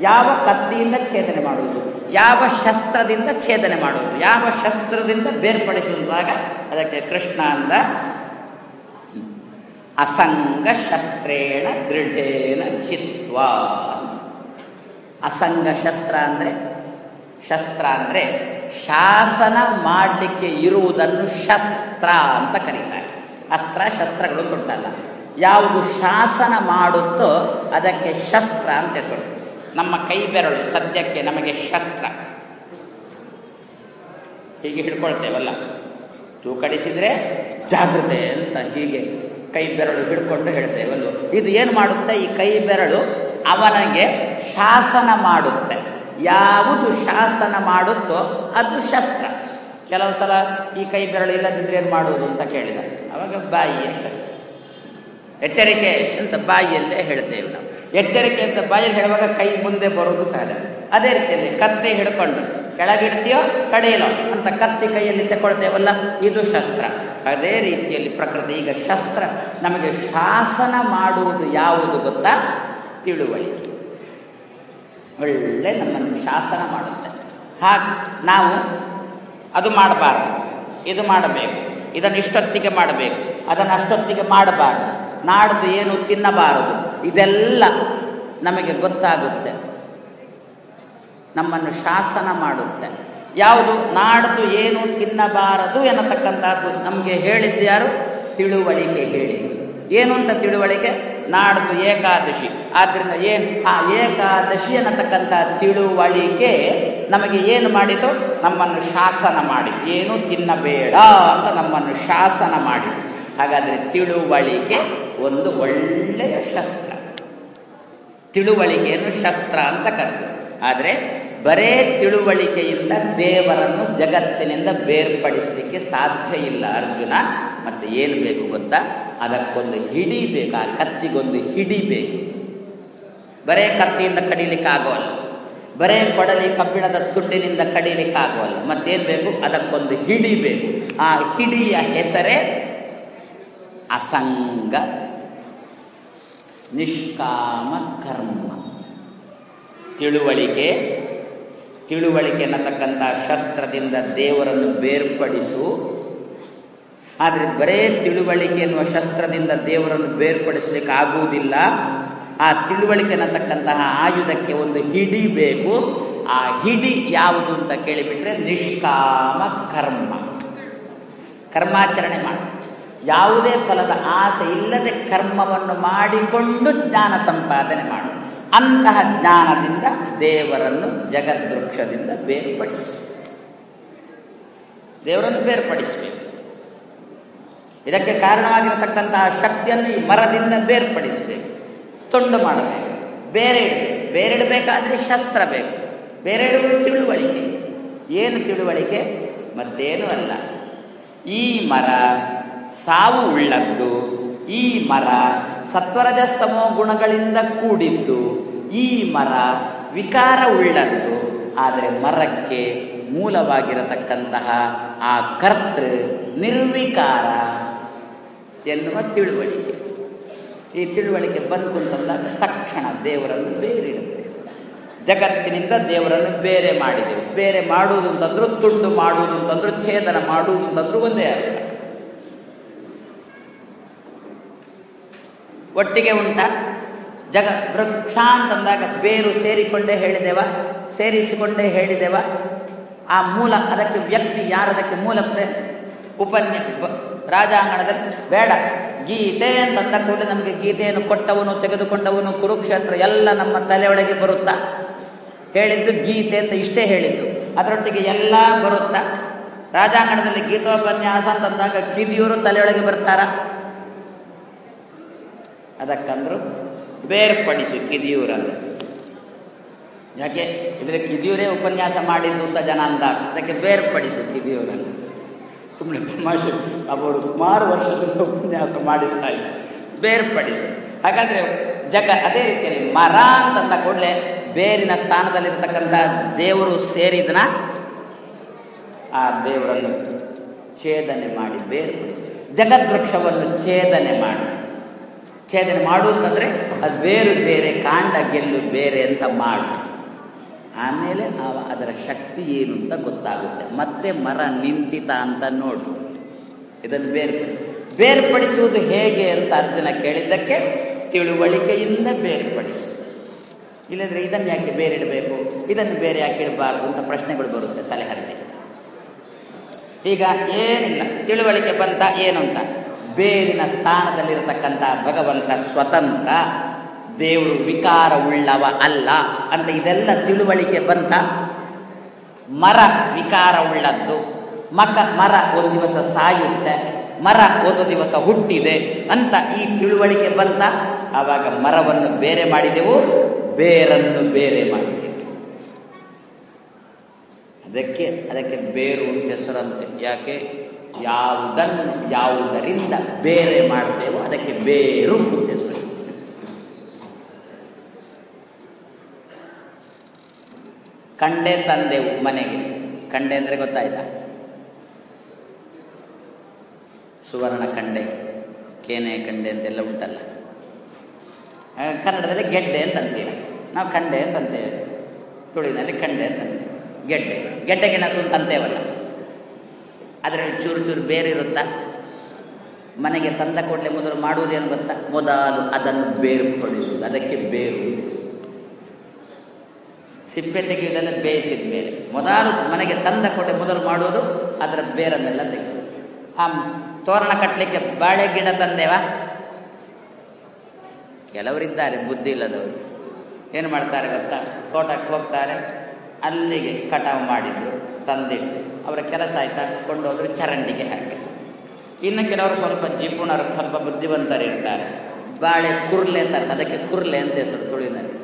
ಯಾವ ಕತ್ತಿಯಿಂದ ಛೇದನೆ ಮಾಡುವುದು? ಯಾವ ಶಸ್ತ್ರದಿಂದ ಛೇದನೆ ಮಾಡುವುದು? ಯಾವ ಶಸ್ತ್ರದಿಂದ ಬೇರ್ಪಡಿಸಿದಾಗ ಅದಕ್ಕೆ ಕೃಷ್ಣ ಅಂದ ಅಸಂಗ ಶಸ್ತ್ರೇಣ ದೃಢೇನ ಚಿತ್ವ. ಅಸಂಗ ಶಸ್ತ್ರ ಅಂದರೆ ಶಸ್ತ್ರ ಅಂದರೆ ಶಾಸನ ಮಾಡಲಿಕ್ಕೆ ಇರುವುದನ್ನು ಶಸ್ತ್ರ ಅಂತ ಕರೀತಾರೆ. ಅಸ್ತ್ರ ಶಸ್ತ್ರಗಳು ದೊಡ್ಡಲ್ಲ. ಯಾವುದು ಶಾಸನ ಮಾಡುತ್ತೋ ಅದಕ್ಕೆ ಶಸ್ತ್ರ ಅಂತ ಹೆಸರು. ನಮ್ಮ ಕೈ ಬೆರಳು ಸದ್ಯಕ್ಕೆ ನಮಗೆ ಶಸ್ತ್ರ. ಹೀಗೆ ಹಿಡ್ಕೊಳ್ತೇವಲ್ಲ. ತೂಕಡಿಸಿದರೆ ಜಾಗೃತೆ ಅಂತ ಹೀಗೆ ಕೈ ಬೆರಳು ಹಿಡ್ಕೊಂಡು ಹೇಳ್ತೇವಲ್ಲೋ ಇದು ಏನು ಮಾಡುತ್ತೆ? ಈ ಕೈ ಬೆರಳು ಅವನಿಗೆ ಶಾಸನ ಮಾಡುತ್ತೆ. ಯಾವುದು ಶಾಸನ ಮಾಡುತ್ತೋ ಅದು ಶಸ್ತ್ರ. ಕೆಲವು ಸಲ ಈ ಕೈ ಬೆರಳು ಇಲ್ಲದಿದ್ರೆ ಏನು ಮಾಡುವುದು ಅಂತ ಕೇಳಿದ. ಅವಾಗ ಬಾಯಿಯ ಶಸ್ತ್ರ. ಎಚ್ಚರಿಕೆ ಅಂತ ಬಾಯಿಯಲ್ಲೇ ಹೇಳ್ತೇವೆ ನಾವು. ಎಚ್ಚರಿಕೆ ಅಂತ ಬಾಯಲ್ಲಿ ಹೇಳುವಾಗ ಕೈ ಮುಂದೆ ಬರೋದು ಸಹಜ ಅದೇ ರೀತಿಯಲ್ಲಿ ಕತ್ತಿ ಹಿಡ್ಕೊಂಡು ಕೆಳಗಿಡ್ತೀಯೋ ಕಡೆಯಲೋ ಅಂತ ಕತ್ತಿ ಕೈಯಲ್ಲಿ ತಗೊಳ್ತೇವಲ್ಲ ಇದು ಶಸ್ತ್ರ. ಅದೇ ರೀತಿಯಲ್ಲಿ ಪ್ರಕೃತಿ, ಈಗ ಶಸ್ತ್ರ. ನಮಗೆ ಶಾಸನ ಮಾಡುವುದು ಯಾವುದು ಗೊತ್ತಾ? ತಿಳುವಳಿಕೆ. ಒಳ್ಳೆ ನಮ್ಮನ್ನು ಶಾಸನ ಮಾಡುತ್ತೆ. ಹಾಗೆ ನಾವು ಅದು ಮಾಡಬಾರ್ದು. ಇದು ಮಾಡಬೇಕು. ಇದನ್ನು ಇಷ್ಟೊತ್ತಿಗೆ ಮಾಡಬೇಕು. ಅದನ್ನು ಅಷ್ಟೊತ್ತಿಗೆ ಮಾಡಬಾರ್ದು. ನಾಡ್ದು ಏನು ತಿನ್ನಬಾರದು. ಇದೆಲ್ಲ ನಮಗೆ ಗೊತ್ತಾಗುತ್ತೆ. ನಮ್ಮನ್ನು ಶಾಸನ ಮಾಡುತ್ತೆ. ಯಾವುದು? ನಾಡದು ಏನು ತಿನ್ನಬಾರದು ಎನ್ನತಕ್ಕಂಥದ್ದು. ನಮಗೆ ಹೇಳಿದ್ದು ಯಾರು? ತಿಳುವಳಿಕೆ ಹೇಳಿ. ಏನು ಅಂತ ತಿಳುವಳಿಕೆ? ನಾಡದು ಏಕಾದಶಿ. ಆದ್ದರಿಂದ ಏನು? ಆ ಏಕಾದಶಿ ಅನ್ನತಕ್ಕಂಥ ತಿಳುವಳಿಕೆ ನಮಗೆ ಏನು ಮಾಡಿತು? ನಮ್ಮನ್ನು ಶಾಸನ ಮಾಡಿ ಏನು ತಿನ್ನಬೇಡ ಅಂತ ನಮ್ಮನ್ನು ಶಾಸನ ಮಾಡಿ ಹಾಗಾದರೆ ತಿಳುವಳಿಕೆ ಒಂದು ಒಳ್ಳೆಯ ಶಸ್ತ್ರ. ತಿಳುವಳಿಕೆಯನ್ನು ಶಸ್ತ್ರ ಅಂತ ಕರೆದು ಆದರೆ ಬರೇ ತಿಳುವಳಿಕೆಯಿಂದ ದೇವರನ್ನು ಜಗತ್ತಿನಿಂದ ಬೇರ್ಪಡಿಸಲಿಕ್ಕೆ ಸಾಧ್ಯ ಇಲ್ಲ, ಅರ್ಜುನ. ಮತ್ತು ಏನು ಬೇಕು ಗೊತ್ತಾ? ಅದಕ್ಕೊಂದು ಹಿಡಿ ಬೇಕು? ಆ ಕತ್ತಿಗೊಂದು ಹಿಡಿ ಬೇಕು. ಬರೇ ಕತ್ತಿಯಿಂದ ಕಡಿಲಿಕ್ಕಾಗೋಲ್ಲ. ಬರೇ ಕೊಡಲಿ ಕಬ್ಬಿಣದ ತುಂಡಿನಿಂದ ಕಡಿಲಿಕ್ಕಾಗೋಲ್ಲ. ಮತ್ತೇನು ಬೇಕು? ಅದಕ್ಕೊಂದು ಹಿಡಿ ಬೇಕು. ಆ ಹಿಡಿಯ ಹೆಸರೇ ಅಸಂಗ, ನಿಷ್ಕಾಮ, ಕರ್ಮ. ತಿಳುವಳಿಕೆ ತಿಳುವಳಿಕೆ ಅನ್ನತಕ್ಕಂಥ ಶಸ್ತ್ರದಿಂದ ದೇವರನ್ನು ಬೇರ್ಪಡಿಸು. ಆದರೆ ಬರೇ ತಿಳುವಳಿಕೆ ಎನ್ನುವ ಶಸ್ತ್ರದಿಂದ ದೇವರನ್ನು ಬೇರ್ಪಡಿಸಲಿಕ್ಕೆ ಆಗುವುದಿಲ್ಲ. ಆ ತಿಳುವಳಿಕೆ ಅನ್ನತಕ್ಕಂತಹ ಆಯುಧಕ್ಕೆ ಒಂದು ಹಿಡಿ ಬೇಕು. ಆ ಹಿಡಿ ಯಾವುದು ಅಂತ ಕೇಳಿಬಿಟ್ರೆ ನಿಷ್ಕಾಮ ಕರ್ಮ. ಕರ್ಮಾಚರಣೆ ಮಾಡಿ. ಯಾವುದೇ ಫಲದ ಆಸೆ ಇಲ್ಲದೆ ಕರ್ಮವನ್ನು ಮಾಡಿಕೊಂಡು ಜ್ಞಾನ ಸಂಪಾದನೆ ಮಾಡು. ಅಂತಹ ಜ್ಞಾನದಿಂದ ದೇವರನ್ನು ಜಗದ್ವೃಕ್ಷದಿಂದ ಬೇರ್ಪಡಿಸಿ. ದೇವರನ್ನು ಬೇರ್ಪಡಿಸಬೇಕು. ಇದಕ್ಕೆ ಕಾರಣವಾಗಿರತಕ್ಕಂತಹ ಶಕ್ತಿಯನ್ನು ಈ ಮರದಿಂದ ಬೇರ್ಪಡಿಸಬೇಕು. ತುಂಡು ಮಾಡಬೇಕು ಬೇರೆ ಇಡಬೇಕು ಬೇರೆ ಇಡಬೇಕಾದ್ರೆ ಶಸ್ತ್ರ ಬೇಕು. ಬೇರೆ ಇಡುವುದು ತಿಳುವಳಿಕೆ. ಏನು ತಿಳುವಳಿಕೆ? ಮತ್ತೇನೂ ಅಲ್ಲ. ಈ ಮರ ಸಾವು ಉಳ್ಳದ್ದು ಈ ಮರ ಸತ್ವರಜಸ್ತಮೋ ಗುಣಗಳಿಂದ ಕೂಡಿದ್ದು, ಈ ಮರ ವಿಕಾರ ಉಳ್ಳದ್ದು ಆದರೆ ಮರಕ್ಕೆ ಮೂಲವಾಗಿರತಕ್ಕಂತಹ ಆ ಕರ್ತೃ ನಿರ್ವಿಕಾರ ಎನ್ನುವ ತಿಳುವಳಿಕೆ. ಈ ತಿಳುವಳಿಕೆ ಬಂತು ಅಂತಂದಾಗ ತಕ್ಷಣ ದೇವರನ್ನು ಬೇರಿಡುತ್ತೆ. ಜಗತ್ತಿನಿಂದ ದೇವರನ್ನು ಬೇರೆ ಮಾಡಿದೆವು. ಬೇರೆ ಮಾಡುವುದು ಅಂತಂದ್ರೂ ತುಂಡು ಮಾಡುವುದು ಅಂತಂದ್ರೂ ಛೇದನ ಮಾಡುವುದು ಅಂತಂದ್ರೂ ಒಂದೇ ಅರ್ಥ. ಒಟ್ಟಿಗೆ ಉಂಟ. ಜಗ ವೃಕ್ಷ ಅಂತಂದಾಗ ಬೇರು ಸೇರಿಕೊಂಡೇ ಹೇಳಿದೆವ, ಸೇರಿಸಿಕೊಂಡೇ ಹೇಳಿದೆವ. ಆ ಮೂಲ, ಅದಕ್ಕೆ ವ್ಯಕ್ತಿ ಯಾರದಕ್ಕೆ ಮೂಲ ಪ್ರ, ಉಪನ್ಯ ರಾಜಾಂಗಣದಲ್ಲಿ? ಬೇಡ. ಗೀತೆ ಅಂತಂದ ಕೂಡಲೇ ನಮಗೆ ಗೀತೆಯನ್ನು ಕೊಟ್ಟವನು, ತೆಗೆದುಕೊಂಡವನು, ಕುರುಕ್ಷೇತ್ರ ಎಲ್ಲ ನಮ್ಮ ತಲೆಯೊಳಗೆ ಬರುತ್ತಾ? ಹೇಳಿದ್ದು ಗೀತೆ ಅಂತ ಇಷ್ಟೇ ಹೇಳಿದ್ದು. ಅದರೊಟ್ಟಿಗೆ ಎಲ್ಲ ಬರುತ್ತಾ? ರಾಜಾಂಗಣದಲ್ಲಿ ಗೀತೋಪನ್ಯಾಸ ಅಂತಂದಾಗ ಕಿದಿಯೂರು ತಲೆಯೊಳಗೆ ಬರ್ತಾರ? ಅದಕ್ಕಂದ್ರು ಬೇರ್ಪಡಿಸು ಕಿದಿಯೂರನ್ನು. ಯಾಕೆ? ಇದಕ್ಕೆ ಕಿದಿಯೂರೇ ಉಪನ್ಯಾಸ ಮಾಡಿದ್ದು ಅಂತ ಜನ ಅಂದ ಅದಕ್ಕೆ ಬೇರ್ಪಡಿಸು ಕಿದಿಯೂರನ್ನು. ಸುಮ್ಮನೆ ತಮಾಷೆ ಅವರು ಸುಮಾರು ವರ್ಷದಿಂದ ಉಪನ್ಯಾಸ ಮಾಡಿಸ್ತಾ ಇದ್ದಾರೆ ಬೇರ್ಪಡಿಸು. ಹಾಗಾದರೆ ಜಗ ಅದೇ ರೀತಿಯಲ್ಲಿ ಮರ ಅಂತಂದ ಕೂಡಲೇ ಬೇರಿನ ಸ್ಥಾನದಲ್ಲಿರ್ತಕ್ಕಂಥ ದೇವರು ಸೇರಿದನ ಆ ದೇವರನ್ನು ಛೇದನೆ ಮಾಡಿ ಬೇರ್ಪಡಿಸಿ. ಜಗದ್ವೃಕ್ಷವನ್ನು ಛೇದನೆ ಮಾಡಿ. ಛೇದನೆ ಮಾಡು ಅಂತಂದರೆ ಅದು ಬೇರು ಬೇರೆ, ಕಾಂಡ ಗೆಲ್ಲು ಬೇರೆ ಅಂತ ಮಾಡು. ಆಮೇಲೆ ಅದರ ಶಕ್ತಿ ಏನು ಅಂತ ಗೊತ್ತಾಗುತ್ತೆ. ಮತ್ತೆ ಮರ ನಿಂತಿತ ಅಂತ ನೋಡು. ಇದನ್ನು ಬೇರ್ಪಡಿ, ಬೇರ್ಪಡಿಸುವುದು ಹೇಗೆ ಅಂತ ಅರ್ಜುನ ಕೇಳಿದ್ದಕ್ಕೆ ತಿಳುವಳಿಕೆಯಿಂದ ಬೇರ್ಪಡಿಸು. ಇಲ್ಲದ್ರೆ ಇದನ್ನು ಯಾಕೆ ಬೇರಿಡಬೇಕು? ಇದನ್ನು ಬೇರೆ ಯಾಕೆ ಇಡಬಾರ್ದು ಅಂತ ಪ್ರಶ್ನೆಗಳು ಬರುತ್ತೆ ತಲೆಹರಟೆ ಈಗ ಏನಿಲ್ಲ. ತಿಳುವಳಿಕೆ ಬಂತ ಏನು ಅಂತ? ಬೇರಿನ ಸ್ಥಾನದಲ್ಲಿರತಕ್ಕಂಥ ಭಗವಂತ ಸ್ವತಂತ್ರ, ದೇವರು ವಿಕಾರ ಉಳ್ಳವ ಅಲ್ಲ ಅಂತ ಇದೆಲ್ಲ ತಿಳುವಳಿಕೆ ಬಂತ. ಮರ ವಿಕಾರ ಉಳ್ಳದ್ದು ಮಕ, ಮರ ಒಂದು ದಿವಸ ಸಾಯುತ್ತೆ, ಮರ ಒಂದು ದಿವಸ ಹುಟ್ಟಿದೆ ಅಂತ ಈ ತಿಳುವಳಿಕೆ ಬಂತ. ಆವಾಗ ಮರವನ್ನು ಬೇರೆ ಮಾಡಿದೆವು, ಬೇರನ್ನು ಬೇರೆ ಮಾಡಿದೆವು. ಅದಕ್ಕೆ ಅದಕ್ಕೆ ಬೇರು ಅಂತ ಹೆಸರಂತೆ. ಯಾಕೆ? ಯಾವುದನ್ನು ಯಾವುದರಿಂದ ಬೇರೆ ಮಾಡ್ತೇವೋ ಅದಕ್ಕೆ ಬೇರು ಕಂಡೆ ತಂದೆವು ಮನೆಗೆ. ಕಂಡೆ ಅಂದರೆ ಗೊತ್ತಾಯ್ತಾ? ಸುವರ್ಣ ಕಂಡೆ, ಕೇನೆ ಕಂಡೆ ಅಂತೆಲ್ಲ ಉಂಟಲ್ಲ. ಕನ್ನಡದಲ್ಲಿ ಗೆಡ್ಡೆ ಅಂತ ಅಂತೀವಿ. ನಾವು ಕಂಡೆ ಅಂತಂತೇವೆ ತುಳುವಿನಲ್ಲಿ ಕಂಡೆ ಅಂತ ಗೆಡ್ಡೆ. ಗೆಡ್ಡೆ ಗೆಣಸು ಅಂತ ಅಂತೇವಲ್ಲ. ಅದರಲ್ಲಿ ಚೂರು ಚೂರು ಬೇರೆ ಇರುತ್ತಾ? ಮನೆಗೆ ತಂದ ಕೂಡಲೇ ಮೊದಲು ಮಾಡುವುದೇನು ಗೊತ್ತಾ? ಮೊದಲು ಅದನ್ನು ಬೇರ್ಪಡಿಸುವುದು ಅದಕ್ಕೆ ಬೇರು. ಸಿಪ್ಪೆ ತೆಗೆಯುವುದೆಲ್ಲ ಬೇಯಿಸಿದ ಮೇಲೆ ಮೊದಲು ಮನೆಗೆ ತಂದ ಕೊಟ್ಟೆ ಮೊದಲು ಮಾಡುವುದು ಅದರ ಬೇರನ್ನೆಲ್ಲ ತೆಗೆದು ಆ ತೋರಣ ಕಟ್ಟಲಿಕ್ಕೆ ಬಾಳೆ ಗಿಡ ತಂದೆವಾ? ಕೆಲವರಿದ್ದಾರೆ, ಬುದ್ಧಿ ಇಲ್ಲದವರು. ಏನು ಮಾಡ್ತಾರೆ ಗೊತ್ತಾ? ತೋಟಕ್ಕೆ ಹೋಗ್ತಾರೆ, ಅಲ್ಲಿಗೆ ಕಟಾವು ಮಾಡಿದ್ರು ತಂದಿಟ್ಟು ಅವರ ಕೆಲಸ ಆಯ್ತಾ? ಕೊಂಡೋದ್ರು ಚರಂಡಿಗೆ ಹಾಕಿ. ಇನ್ನು ಕೆಲವರು ಸ್ವಲ್ಪ ಜಿಪುಣರು, ಸ್ವಲ್ಪ ಬುದ್ಧಿವಂತರು ಇರ್ತಾರೆ. ಬಾಳೆ ಕುರ್ಲೆ ತರ್ತಾರೆ ಅದಕ್ಕೆ ಕುರ್ಲೆ ಅಂತ ಹೆಸರು ತುಳುವಿನಲ್ಲಿ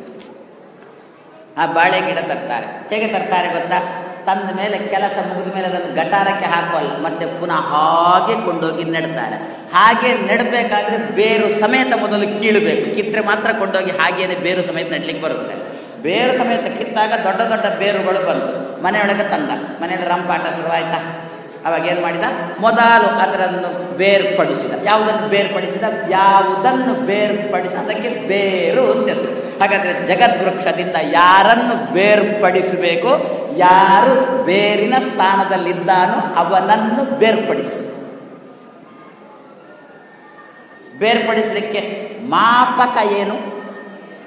ಆ ಬಾಳೆ ಗಿಡ ತರ್ತಾರೆ. ಹೇಗೆ ತರ್ತಾರೆ ಗೊತ್ತಾ? ತಂದ ಮೇಲೆ ಕೆಲಸ ಮುಗಿದ ಮೇಲೆ ಅದನ್ನು ಗಟಾರಕ್ಕೆ ಹಾಕುವಲ್ಲ, ಮತ್ತೆ ಪುನಃ ಹಾಗೆ ಕೊಂಡೋಗಿ ನೆಡ್ತಾರೆ. ಹಾಗೆ ನೆಡಬೇಕಾದ್ರೆ ಬೇರು ಸಮೇತ ಮೊದಲು ಕೀಳಬೇಕು. ಕಿತ್ತರೆ ಮಾತ್ರ ಕೊಂಡೋಗಿ ಹಾಗೇನೆ ಬೇರು ಸಮೇತ ನೆಡ್ಲಿಕ್ಕೆ ಬರುತ್ತೆ. ಬೇರು ಸಮೇತ ಕಿತ್ತಾಗ ದೊಡ್ಡ ದೊಡ್ಡ ಬೇರುಗಳು ಬಂತು ಮನೆಯೊಳಗೆ ತಂದ. ಮನೆಯಲ್ಲಿ ರಂಪಾಟ ಶುರುವಾಯ್ತಾ? ಅವಾಗ ಏನು ಮಾಡಿದ? ಮೊದಲು ಅದರನ್ನು ಬೇರ್ಪಡಿಸಿದ. ಯಾವುದನ್ನು ಬೇರ್ಪಡಿಸಿದ? ಯಾವುದನ್ನು ಬೇರ್ಪಡಿಸಿದ ಅದಕ್ಕೆ ಬೇರು ಅಂತ ಹೆಸರು. ಹಾಗಾದರೆ ಜಗದ್ವೃಕ್ಷದಿಂದ ಯಾರನ್ನು ಬೇರ್ಪಡಿಸಬೇಕು? ಯಾರು ಬೇರಿನ ಸ್ಥಾನದಲ್ಲಿದ್ದಾನೋ ಅವನನ್ನು ಬೇರ್ಪಡಿಸು. ಬೇರ್ಪಡಿಸಲಿಕ್ಕೆ ಮಾಪಕ ಏನು?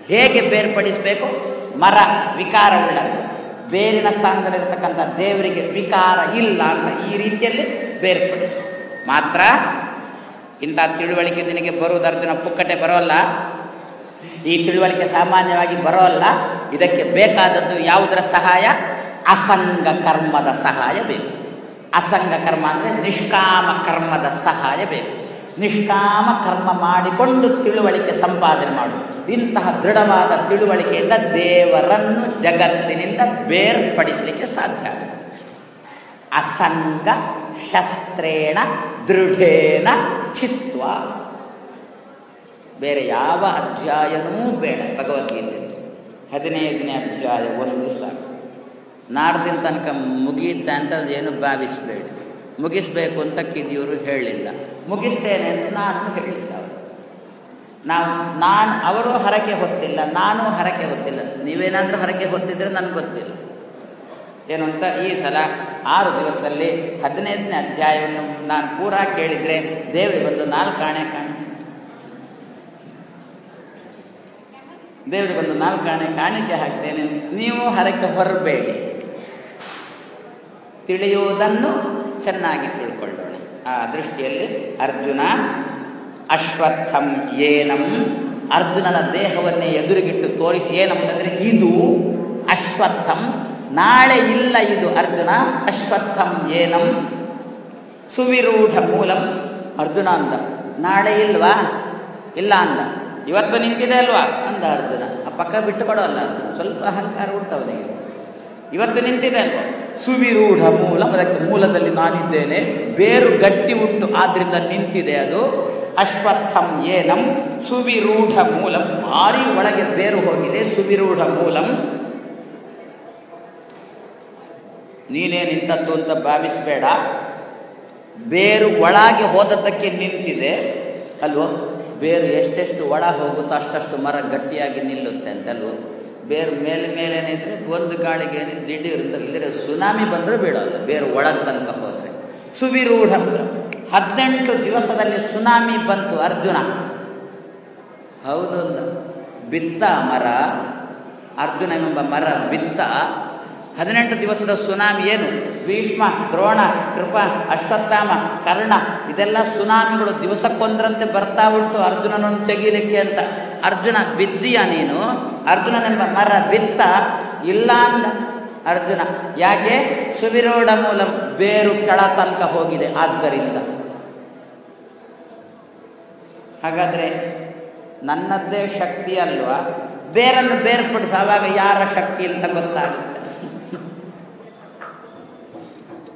ಹೇಗೆ ಬೇರ್ಪಡಿಸಬೇಕು? ಮರ ವಿಕಾರವುಳ್ಳದ್ದು. ಬೇರಿನ ಸ್ಥಾನದಲ್ಲಿರತಕ್ಕಂಥ ದೇವರಿಗೆ ವಿಕಾರ ಇಲ್ಲ ಅಂತ ಈ ರೀತಿಯಲ್ಲಿ ಬೇರ್ಪಡಿಸು. ಮಾತ್ರ ಇಂಥ ತಿಳುವಳಿಕೆ ನಿನಗೆ ಬರುವುದರ್ಜುನ ಪುಕ್ಕಟೆ ಬರೋಲ್ಲ. ಈ ತಿಳುವಳಿಕೆ ಸಾಮಾನ್ಯವಾಗಿ ಬರೋಲ್ಲ. ಇದಕ್ಕೆ ಬೇಕಾದದ್ದು ಯಾವುದರ ಸಹಾಯ? ಅಸಂಗ ಕರ್ಮದ ಸಹಾಯ ಬೇಕು. ಅಸಂಗ ಕರ್ಮ ಅಂದರೆ ನಿಷ್ಕಾಮ ಕರ್ಮದ ಸಹಾಯ ಬೇಕು. ನಿಷ್ಕಾಮ ಕರ್ಮ ಮಾಡಿಕೊಂಡು ತಿಳುವಳಿಕೆ ಸಂಪಾದನೆ ಮಾಡು. ಇಂತಹ ದೃಢವಾದ ತಿಳುವಳಿಕೆಯಿಂದ ದೇವರನ್ನು ಜಗತ್ತಿನಿಂದ ಬೇರ್ಪಡಿಸಲಿಕ್ಕೆ ಸಾಧ್ಯ ಆಗುತ್ತೆ. ಅಸಂಗ ಶಸ್ತ್ರೇಣ ದೃಢೇನ ಚಿತ್ವ. ಬೇರೆ ಯಾವ ಅಧ್ಯಾಯನೂ ಬೇಡ ಭಗವದ್ಗೀತೆ. ಹದಿನೈದನೇ ಅಧ್ಯಾಯ, ಒಂದು ಸಾಕು. ನಾಡ್ದಿನ ತನಕ ಮುಗಿಯುತ್ತೆ ಅಂತ ಏನು ಭಾವಿಸಬೇಡಿ. ಮುಗಿಸ್ಬೇಕು ಅಂತ ಕಿದಿಯವರು ಹೇಳಿಲ್ಲ. ಮುಗಿಸ್ತೇನೆ ಅಂತ ನಾನು ಹೇಳಿಲ್ಲ. ನಾವು, ನಾನು ಅವರು ಹರಕೆ ಹೊತ್ತಿಲ್ಲ, ನಾನು ಹರಕೆ ಹೊತ್ತಿಲ್ಲ. ನೀವೇನಾದರೂ ಹರಕೆ ಹೊತ್ತಿದ್ರೆ ನನಗೆ ಗೊತ್ತಿಲ್ಲ. ಏನು ಅಂತ ಈ ಸಲ ಆರು ದಿವಸದಲ್ಲಿ ಹದಿನೈದನೇ ಅಧ್ಯಾಯವನ್ನು ನಾನು ಪೂರ ಕೇಳಿದರೆ ದೇವರಿಗೆ ಬಂದು ನಾಲ್ಕು ಆಣೆ ದೇವರಿಗೆ ಒಂದು ನಾಲ್ಕು ಆಣೆ ಕಾಣಿಕೆ ಹಾಕ್ತೇನೆ. ನೀವು ಹರಕೆ ಹೊರಬೇಡಿ. ತಿಳಿಯುವುದನ್ನು ಚೆನ್ನಾಗಿ ತಿಳ್ಕೊಳ್ಳೋಣ. ಆ ದೃಷ್ಟಿಯಲ್ಲಿ ಅರ್ಜುನ ಅಶ್ವತ್ಥಂ ಏನಂ. ಅರ್ಜುನನ ದೇಹವನ್ನೇ ಎದುರಿಗಿಟ್ಟು ತೋರಿಸಿ, ಏನಂತಂದರೆ ಇದು ಅಶ್ವತ್ಥಂ. ನಾಳೆ ಇಲ್ಲ ಇದು ಅರ್ಜುನ, ಅಶ್ವತ್ಥಂ ಏನಂ. ಸುವಿರೂಢ ಮೂಲಂ. ಅರ್ಜುನ ಅಂದ, ನಾಳೆ ಇಲ್ವಾ? ಇಲ್ಲ ಅಂದ, ಇವತ್ತು ನಿಂತಿದೆ ಅಲ್ವಾ? ಅಂದ ಅರ್ಜುನ, ಆ ಪಕ್ಕ ಬಿಟ್ಟು ಕೊಡೋಲ್ಲ ಅರ್ಜುನ, ಸ್ವಲ್ಪ ಅಹಂಕಾರ ಉಂಟು ಅವನಿಗೆ. ಇವತ್ತು ನಿಂತಿದೆ ಅಲ್ವಾ? ಸುವಿರೂಢ ಮೂಲ, ಅದಕ್ಕೆ ಮೂಲದಲ್ಲಿ ನಾನಿದ್ದೇನೆ, ಬೇರು ಗಟ್ಟಿ ಉಂಟು ಆದ್ರಿಂದ ನಿಂತಿದೆ ಅದು. ಅಶ್ವತ್ಥಂ ಏನಂ ಸುವಿರೂಢ ಮೂಲಂ ಭಾರಿ ಒಳಗೆ ಬೇರು ಹೋಗಿದೆ ಸುವಿರೂಢ ಮೂಲಂ ನೀನೇ ನಿಂತದ್ದು ಅಂತ ಭಾವಿಸಬೇಡ. ಬೇರು ಒಳಗೆ ಹೋದದ್ದಕ್ಕೆ ನಿಂತಿದೆ. ಅಲ್ವೋ? ಬೇರು ಎಷ್ಟೆಷ್ಟು ಒಳ ಹೋಗುತ್ತೋ ಅಷ್ಟಷ್ಟು ಮರ ಗಟ್ಟಿಯಾಗಿ ನಿಲ್ಲುತ್ತೆ ಅಂತಲ್ವೋ? ಬೇರು ಮೇಲೆ ಮೇಲೇನಿದ್ರೆ ಒಂದು ಗಾಳಿಗೆ ದಿಢೀರ್ ಇಲ್ಲದ್ರೆ ಸುನಾಮಿ ಬಂದರೂ ಬೀಳೋಲ್ಲ. ಬೇರು ಒಳಗೆ ತನಕ ಹೋದರೆ. ಸುವಿರೂಢ ಹದಿನೆಂಟು ದಿವಸದಲ್ಲಿ ಸುನಾಮಿ ಬಂತು ಅರ್ಜುನ. ಹೌದು ಬಿತ್ತ ಮರ, ಅರ್ಜುನ ಎಂಬ ಮರ ಬಿತ್ತ. ಹದಿನೆಂಟು ದಿವಸದ ಸುನಾಮಿ ಏನು? ಭೀಷ್ಮ, ದ್ರೋಣ, ಕೃಪ, ಅಶ್ವತ್ಥಾಮ, ಕರ್ಣ, ಇದೆಲ್ಲ ಸುನಾಮಿಗಳು ದಿವಸಕ್ಕೊಂದರಂತೆ ಬರ್ತಾ ಉಂಟು ಅರ್ಜುನನನ್ನು ತೆಗೀಲಿಕ್ಕೆ ಅಂತ. ಅರ್ಜುನ ಬಿದ್ದೀಯ ನೀನು? ಅರ್ಜುನನೆಂಬ ಮರ ಬಿತ್ತ, ಇಲ್ಲ ಅಂದ. ಅರ್ಜುನ. ಯಾಕೆ? ಸುವಿರೋಡ ಮೂಲ ಬೇರು ಕೆಳ ತನಕ ಹೋಗಿದೆ. ಆದ್ದರಿಂದ. ಹಾಗಾದರೆ ನನ್ನದ್ದೇ ಶಕ್ತಿ ಅಲ್ವಾ? ಬೇರನ್ನು ಬೇರ್ಪಡಿಸ ಅವಾಗ ಯಾರ ಶಕ್ತಿ ಅಂತ ಗೊತ್ತಾಗುತ್ತೆ.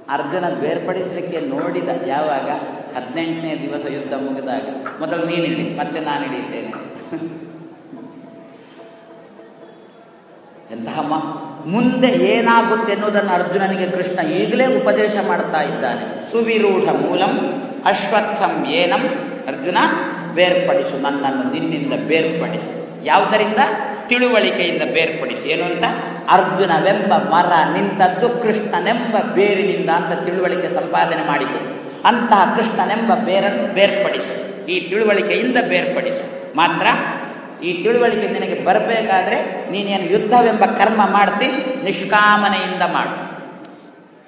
ಅರ್ಜುನ ಬೇರ್ಪಡಿಸಲಿಕ್ಕೆ ನೋಡಿದ ಯಾವಾಗ? ಹದಿನೆಂಟನೇ ದಿವಸ ಯುದ್ಧ ಮುಗಿದಾಗ. ಮೊದಲು ನೀನಿಡಿ ಮತ್ತೆ ನಾನು ಹಿಡಿಯುತ್ತೇನೆ. ಎಂತಹ ಮುಂದೆ ಏನಾಗುತ್ತೆ ಎನ್ನುವುದನ್ನು ಅರ್ಜುನನಿಗೆ ಕೃಷ್ಣ ಈಗಲೇ ಉಪದೇಶ ಮಾಡ್ತಾ ಇದ್ದಾನೆ. ಸುವಿರೂಢ ಮೂಲಂ, ಅಶ್ವತ್ಥಂ ಏನಂ, ಅರ್ಜುನ, ಬೇರ್ಪಡಿಸು, ನನ್ನನ್ನು ನಿನ್ನಿಂದ ಬೇರ್ಪಡಿಸು. ಯಾವುದರಿಂದ? ತಿಳುವಳಿಕೆಯಿಂದ ಬೇರ್ಪಡಿಸಿ. ಏನು ಅಂತ? ಅರ್ಜುನವೆಂಬ ಮರ ನಿಂತದ್ದು ಕೃಷ್ಣನೆಂಬ ಬೇರಿನಿಂದ ಅಂತ ತಿಳುವಳಿಕೆ ಸಂಪಾದನೆ ಮಾಡಿಕೊ. ಅಂತಹ ಕೃಷ್ಣನೆಂಬ ಬೇರನ್ನು ಬೇರ್ಪಡಿಸು. ಈ ತಿಳುವಳಿಕೆಯಿಂದ ಬೇರ್ಪಡಿಸು. ಮಾತ್ರ ಈ ತಿಳುವಳಿಕೆ ನಿನಗೆ ಬರಬೇಕಾದ್ರೆ ನೀನೇನು ಯುದ್ಧವೆಂಬ ಕರ್ಮ ಮಾಡ್ತಿ, ನಿಷ್ಕಾಮನೆಯಿಂದ ಮಾಡು.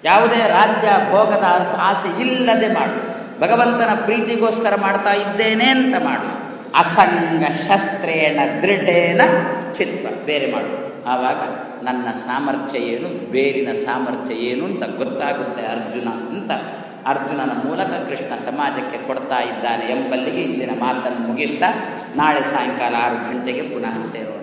ಯಾವುದೇ ರಾಜ್ಯ, ಭೋಗದ ಆಸ- ಇಲ್ಲದೆ ಮಾಡು. ಭಗವಂತನ ಪ್ರೀತಿಗೋಸ್ಕರ ಮಾಡ್ತಾ ಇದ್ದೇನೆ ಅಂತ ಮಾಡು. ಅಸಂಗ ಶಸ್ತ್ರೇಣ ದೃಢೇನ ಚಿತ್ತ. ಬೇರೆ ಮಾಡು. ಆವಾಗ ನನ್ನ ಸಾಮರ್ಥ್ಯ ಏನು, ಬೇರಿನ ಸಾಮರ್ಥ್ಯ ಏನು ಅಂತ ಗೊತ್ತಾಗುತ್ತೆ ಅರ್ಜುನ ಅಂತ. ಅರ್ಜುನನ ಮೂಲಕ ಕೃಷ್ಣ ಸಮಾಜಕ್ಕೆ ಕೊಡ್ತಾ ಇದ್ದಾನೆ ಎಂಬಲ್ಲಿಗೆ ಇಂದಿನ ಮಾತನ್ನು ಮುಗಿಸ್ತಾ ನಾಳೆ ಸಾಯಂಕಾಲ ಆರು ಗಂಟೆಗೆ ಪುನಃ ಸೇರೋಣ.